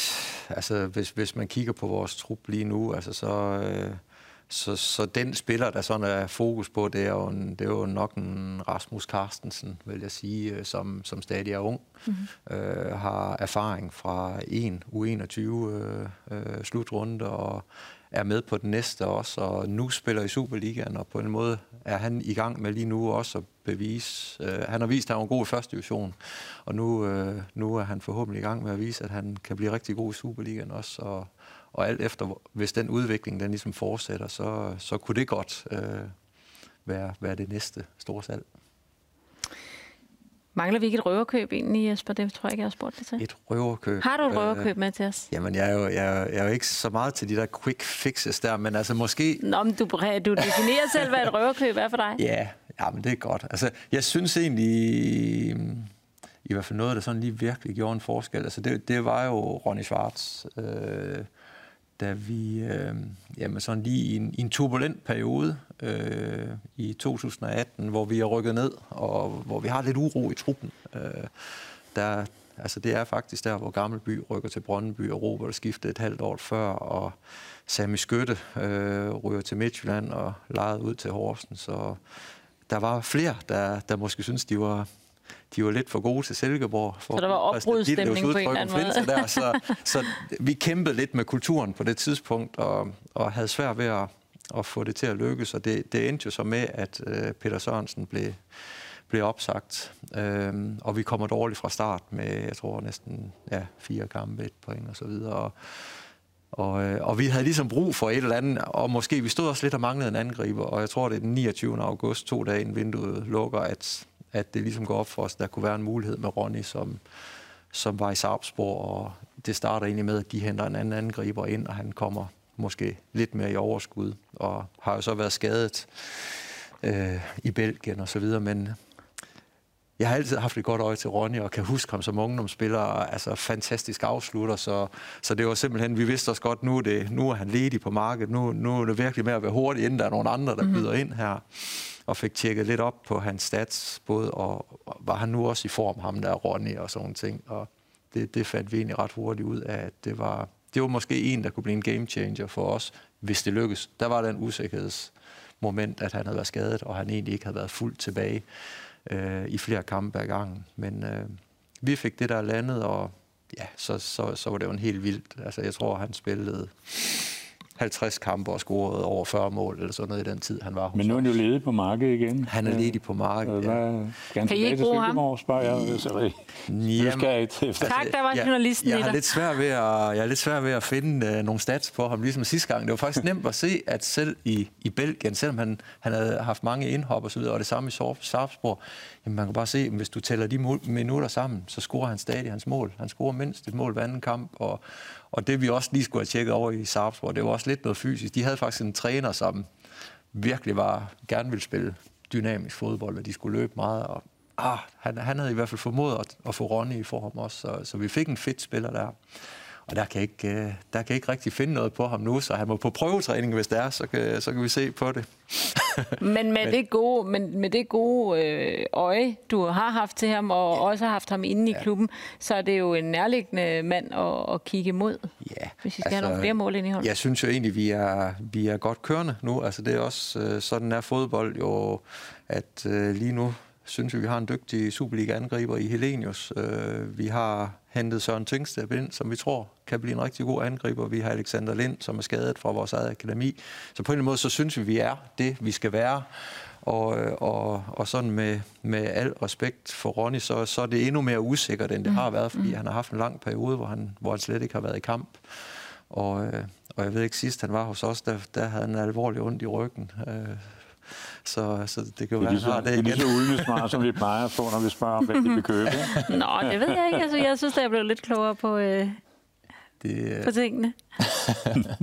altså hvis, hvis man kigger på vores trup lige nu, altså så, øh, så, så den spiller, der sådan er fokus på, det er jo, en, det er jo nok en Rasmus Carstensen, vil jeg sige, øh, som, som stadig er ung. Mm-hmm. Øh, har erfaring fra en U21 øh, øh, slutrunde og er med på den næste også, og nu spiller i Superligaen, og på en måde er han i gang med lige nu også at bevise. Øh, han har vist, at han var god i første division, og nu, øh, nu er han forhåbentlig i gang med at vise, at han kan blive rigtig god i Superligaen også, og, og alt efter, hvis den udvikling den ligesom fortsætter, så, så kunne det godt øh, være, være det næste store salg. Mangler vi ikke et røverkøb egentlig, Jesper? Det tror jeg ikke, jeg har spurgt dig til. Et røverkøb? Har du et røverkøb øh, med til os? Jamen, jeg er, jo, jeg, er, jeg er jo ikke så meget til de der quick fixes der, men altså måske... Nå, men du, du definerer selv, hvad et røverkøb er for dig. [laughs] Ja, ja, men det er godt. Altså, jeg synes egentlig, i hvert fald noget, der sådan lige virkelig gjorde en forskel, altså det, det var jo Ronny Schwartz, øh, da vi øh, jamen sådan lige i en, i en turbulent periode øh, i 2018, hvor vi er rykket ned, og hvor vi har lidt uro i truppen. Øh, der, altså det er faktisk der, hvor Gammelby rykker til Brøndby, og Robert skiftede et halvt år før, og Sami Skytte øh, ryger til Midtjylland og lejede ud til Horsens. Så der var flere, der, der måske synes de var de var lidt for gode til Silkeborg. For så der var opbrudsstemning på en eller anden måde. Der, så, [laughs] så vi kæmpede lidt med kulturen på det tidspunkt, og, og havde svært ved at, at få det til at lykkes. Og det, det endte jo så med, at uh, Peter Sørensen blev, blev opsagt. Øhm, og vi kommer dårligt fra start med, jeg tror, næsten ja, fire kampe, et point og så videre. Og, og, øh, og vi havde ligesom brug for et eller andet, og måske vi stod også lidt og manglede en angriber, og jeg tror, det er den 29. august, to dage inden vinduet lukker, at at det ligesom går op for os, der kunne være en mulighed med Ronny, som, som var i Sarpsborg, og det starter egentlig med, at de henter en anden angriber ind, og han kommer måske lidt mere i overskud, og har jo så været skadet øh, i Belgien og så videre, men jeg har altid haft et godt øje til Ronny, og kan huske ham som ungdomsspiller, altså fantastisk afslutter, så, så det var simpelthen, vi vidste også godt, nu er, det, nu er han ledig på markedet, nu, nu er det virkelig med at være hurtig, inden der er nogen andre, der mm-hmm. byder ind her og fik tjekket lidt op på hans stats, både og, og var han nu også i form, ham der Ronny og sådan ting, og det, det fandt vi egentlig ret hurtigt ud af, at det var, det var måske en, der kunne blive en game changer for os, hvis det lykkes. Der var den usikkerhedsmoment, at han havde været skadet, og han egentlig ikke havde været fuldt tilbage øh, i flere kampe ad gangen. Men øh, vi fik det der landet, og ja, så, så, så var det jo en helt vildt. Altså, jeg tror, han spillede 50 kampe og scoret over 40 mål, eller sådan noget i den tid, han var hos Men nu er han jo ledig på markedet igen. Han er ledig på markedet, ja. Hvad, kan, kan I ikke bruge ham? Spørger jeg. Jamen, skal jeg efter. Tak, der var journalisten jeg, jeg, jeg, lidt svært ved at, jeg er lidt svært ved at finde uh, nogle stats på ham, ligesom sidste gang. Det var faktisk nemt at se, at selv i, i Belgien, selvom han, han havde haft mange indhop og så videre, og det samme i Sarpsborg, jamen man kan bare se, at hvis du tæller de minutter sammen, så scorer han stadig hans mål. Han scorer mindst et mål hver anden kamp, og, og det vi også lige skulle have tjekket over i Sarpsborg, det var også lidt noget fysisk. De havde faktisk en træner, som virkelig var, gerne ville spille dynamisk fodbold, og de skulle løbe meget. Og, ah, han, han havde i hvert fald formået at, at få Ronny i form også, så, så vi fik en fedt spiller der. Og der kan, ikke, øh, der kan ikke rigtig finde noget på ham nu, så han må på prøvetræning, hvis det er, så kan, så kan vi se på det. [laughs] men med det gode, men med det gode øh, øje, du har haft til ham, og ja. også har haft ham inde i ja. klubben, så er det jo en nærliggende mand at, at kigge imod, ja, hvis vi skal altså, have nogle flere mål ind i hånden. Jeg synes jo egentlig, vi er, vi er godt kørende nu. Altså det er også, øh, sådan er fodbold jo, at lige nu synes vi, vi har en dygtig Superliga-angriber i Helenius. Øh, vi har hentet Søren Tingsted ind, som vi tror kan blive en rigtig god angriber. Vi har Alexander Lind, som er skadet fra vores eget akademi. Så på en måde, så synes vi, vi er det, vi skal være. Og, og, og sådan med, med al respekt for Ronny, så, så er det endnu mere usikkert, end det har mm. været, fordi mm. han har haft en lang periode, hvor han, hvor han slet ikke har været i kamp. Og, øh, og jeg ved ikke, sidst han var hos os, der, der havde han alvorligt ondt i ryggen. Øh, så, så det kan jo være, at han det igen. Det er lige så [laughs] ulmesmart, som vi plejer at få, når vi spørger, hvem de vil købe. Nå, det ved jeg ikke. Altså, jeg synes, at jeg blev lidt klogere på, øh, det, på tingene. [laughs]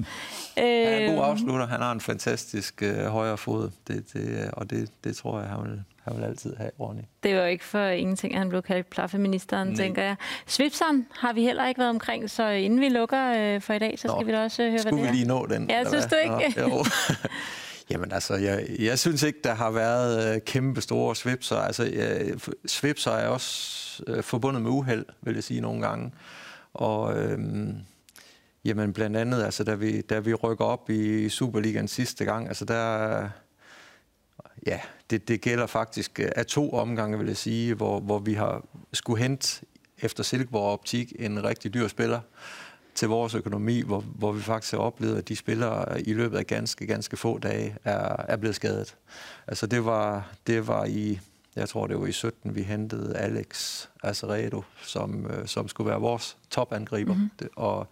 Han er en god afslutter. Han har en fantastisk øh, højre fod, det, det, og det, det tror jeg, han vil, han vil altid have, Ronny. Det var ikke for ingenting, at han blev kaldt plaffeministeren, Nej. tænker jeg. Svipseren har vi heller ikke været omkring, så inden vi lukker øh, for i dag, så Nå, skal vi da også øh, høre, hvad det er. Skulle vi lige nå den? Ja, synes du ikke? Nå, jo. [laughs] Jamen altså, jeg, jeg synes ikke, der har været øh, kæmpe store svipser. Altså, øh, svipser er også øh, forbundet med uheld, vil jeg sige nogle gange. Og øh, Jamen blandt andet, altså da vi, da vi rykker op i Superligaen sidste gang, altså der, ja, det, det gælder faktisk øh, af to omgange, vil jeg sige, hvor, hvor vi har skulle hente efter Silkeborg Optik en rigtig dyr spiller til vores økonomi, hvor, hvor vi faktisk har oplevet, at de spillere i løbet af ganske, ganske få dage er, er blevet skadet. Altså det var, det var i, jeg tror det var i 17, vi hentede Alex Azeredo, som, øh, som skulle være vores topangriber. Mm-hmm. Det, og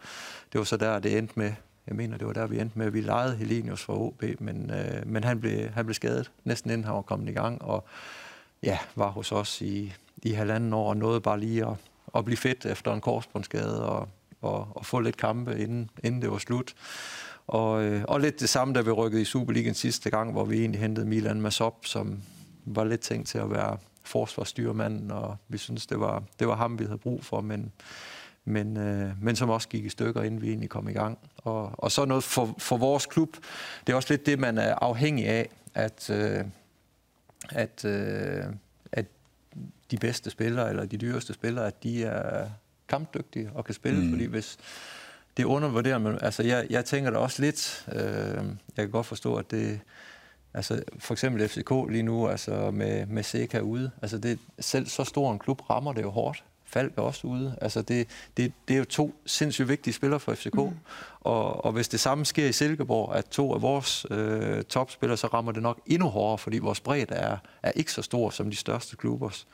det var så der, det endte med, jeg mener, det var der, vi endte med, at vi lejede Helenius for OB, men, øh, men han, blev, han blev skadet, næsten inden han var kommet i gang, og ja, var hos os i, i halvanden år, og nåede bare lige at, at blive fedt efter en korsbåndsskade, og, og, og få lidt kampe, inden, inden det var slut. Og, øh, og lidt det samme, da vi rykkede i Superligaen sidste gang, hvor vi egentlig hentede Milan Masop, som var lidt tænkt til at være forsvarsstyrmanden, og vi synes, det var, det var ham, vi havde brug for, men, men, øh, men som også gik i stykker, inden vi egentlig kom i gang. Og, og så noget for, for vores klub, det er også lidt det, man er afhængig af, at, øh, at, øh, at de bedste spillere, eller de dyreste spillere, at de er kampdygtige og kan spille, mm. fordi hvis det undervurderer man, altså jeg, jeg tænker da også lidt, øh, jeg kan godt forstå, at det, altså for eksempel FCK lige nu, altså med, med Seca ude, altså det, selv så stor en klub rammer det jo hårdt, Falk er også ude. Altså det, det, det er jo to sindssygt vigtige spillere for FCK. Mm. Og, og hvis det samme sker i Silkeborg, at to af vores øh, topspillere, så rammer det nok endnu hårdere, fordi vores bredde er, er ikke så stor som de største klubbers.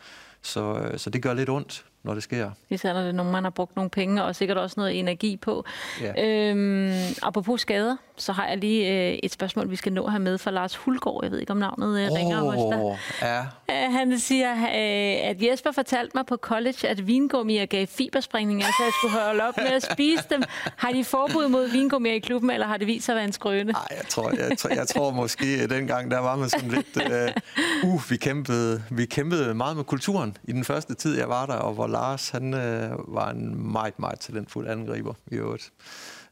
Så, øh, så det gør lidt ondt når det sker. Især når det er nogen, man har brugt nogle penge og sikkert også noget energi på. Ja. Øhm, apropos skader, så har jeg lige øh, et spørgsmål, vi skal nå her med fra Lars Hulgaard. Jeg ved ikke, om navnet øh, ringer hos dig. Ja. Øh, han siger, øh, at Jesper fortalte mig på college, at vingummier gav fibersprængning, altså jeg skulle holde op med at spise dem. Har de forbud mod vingummier i klubben, eller har det vist sig at være en skrøne? Nej, jeg tror, jeg, tror, jeg tror måske, at dengang der var man sådan lidt... Uh, uh, vi, kæmpede, vi kæmpede meget med kulturen i den første tid, jeg var der, og hvor Lars, han øh, var en meget, meget talentfuld angriber i øvrigt.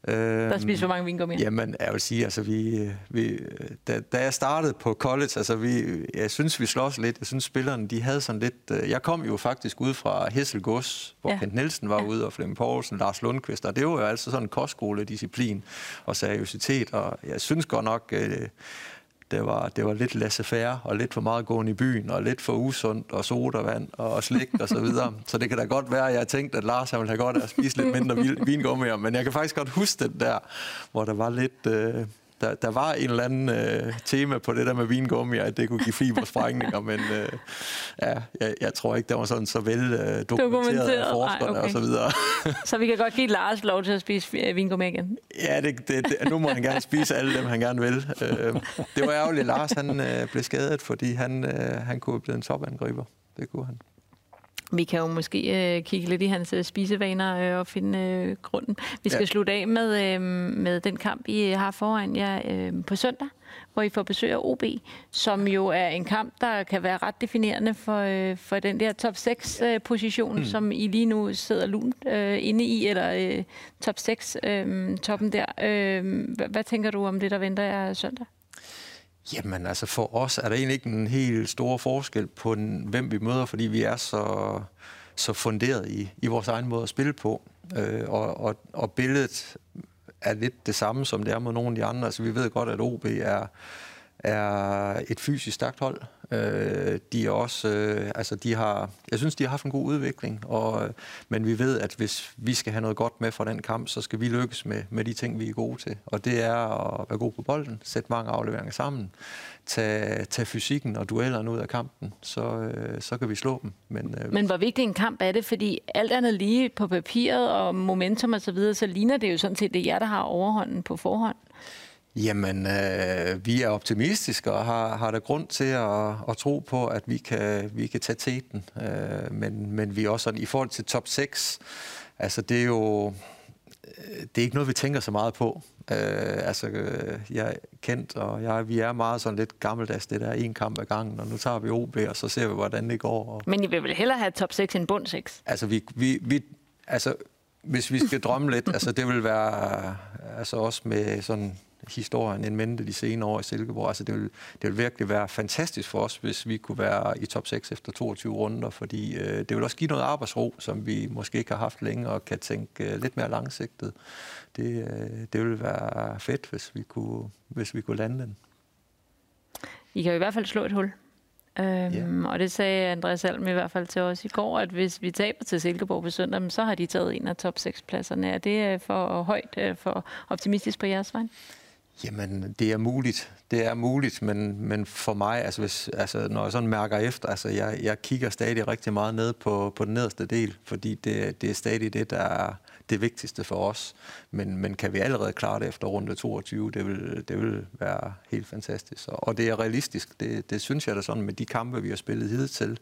Der spiser hvor mange vingummier? Jamen, jeg vil sige, altså vi, vi da, da jeg startede på college, altså vi, jeg synes, vi slås lidt. Jeg synes, spillerne, de havde sådan lidt... Øh, jeg kom jo faktisk ud fra Hesselgods, hvor ja. Kent Nielsen var ja. ude, og Flemming Poulsen, Lars Lundqvist, og det var jo altså sådan en kostskoledisciplin og seriøsitet, og jeg synes godt nok, øh, det var, det var lidt laissez-faire og lidt for meget gåen i byen og lidt for usundt og sodavand og slik og så videre. [laughs] Så det kan da godt være, at jeg tænkte, at Lars ville have godt af at spise lidt mindre vingummier, men jeg kan faktisk godt huske det der, hvor der var lidt... Øh, der, der var en eller anden øh, tema på det der med vingummi, at det kunne give fibersprængninger, men øh, ja, jeg, jeg tror ikke, det var sådan så vel øh, dokumenteret, dokumenteret af forskerne okay. og så videre. så vi kan godt give Lars lov til at spise øh, vingummi igen? Ja, det, det, det, nu må han gerne spise alle dem, han gerne vil. Øh, det var ærgerligt, Lars han øh, blev skadet, fordi han, øh, han kunne blive en topangriber. Det kunne han. Vi kan jo måske øh, kigge lidt i hans øh, spisevaner øh, og finde øh, grunden. Vi skal ja. slutte af med, øh, med den kamp, I har foran jer øh, på søndag, hvor I får besøg af OB, som jo er en kamp, der kan være ret definerende for, øh, for den der top 6-position, øh, mm. som I lige nu sidder lunt øh, inde i, eller øh, top 6-toppen øh, der. Øh, hvad, hvad tænker du om det, der venter jer søndag? Jamen altså for os er der egentlig ikke en helt stor forskel på, den, hvem vi møder, fordi vi er så, så funderet i, i vores egen måde at spille på. Øh, og, og, og billedet er lidt det samme, som det er med nogle af de andre. Altså vi ved godt, at OB er, er et fysisk stærkt hold. Øh, de er også, øh, altså de har, jeg synes, de har haft en god udvikling, og, øh, men vi ved, at hvis vi skal have noget godt med fra den kamp, så skal vi lykkes med, med de ting, vi er gode til. Og det er at være god på bolden, sætte mange afleveringer sammen, tage, tage fysikken og duellerne ud af kampen, så, øh, så kan vi slå dem. Men, øh, men hvor vigtig en kamp er det? Fordi alt andet lige på papiret og momentum og så videre, så ligner det jo sådan set, det er jer, der har overhånden på forhånd. Jamen, øh, vi er optimistiske og har, har der grund til at, at tro på, at vi kan, vi kan tage teten. Øh, men, men vi er også sådan, i forhold til top 6, altså det er jo øh, det er ikke noget, vi tænker så meget på. Øh, altså, øh, jeg er kendt, og jeg, vi er meget sådan lidt gammeldags, det der en kamp ad gangen, og nu tager vi OB, og så ser vi, hvordan det går. Og... Men I vil vel hellere have top 6 end bund 6? Altså, vi, vi, vi, altså hvis vi skal drømme lidt, [laughs] altså det vil være altså også med sådan historien en mente de senere år i Silkeborg. Altså det vil, det vil virkelig være fantastisk for os, hvis vi kunne være i top 6 efter 22 runder, fordi øh, det vil også give noget arbejdsro, som vi måske ikke har haft længe, og kan tænke øh, lidt mere langsigtet. Det, øh, det vil være fedt, hvis vi kunne, hvis vi kunne lande den. I kan jo i hvert fald slå et hul. Øhm, yeah. Og det sagde Andreas Alm i hvert fald til os i går, at hvis vi taber til Silkeborg på søndag, så har de taget en af top 6 pladserne. Er det øh, for højt, øh, for optimistisk på jeres vej? Jamen, det er muligt. Det er muligt, men, men for mig, altså, hvis, altså, når jeg sådan mærker efter, altså, jeg, jeg kigger stadig rigtig meget ned på, på den nederste del, fordi det, det er stadig det, der er det vigtigste for os. Men, men kan vi allerede klare det efter runde 22, det vil, det vil være helt fantastisk. Og det er realistisk. Det, det synes jeg da sådan med de kampe, vi har spillet hidtil,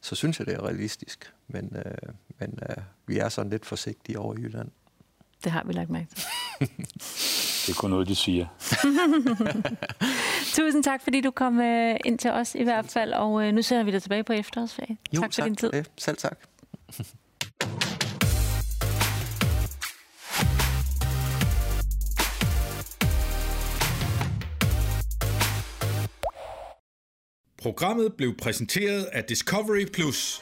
så synes jeg, det er realistisk. Men, øh, men øh, vi er sådan lidt forsigtige over i Jylland. Det har vi lagt mærke til. [laughs] det er kun noget, de siger. [laughs] Tusind tak, fordi du kom øh, ind til os i hvert fald, og øh, nu sender vi dig tilbage på efterårsferie. Jo, tak for tak din tid. Det. Selv tak. Programmet blev præsenteret af Discovery Plus.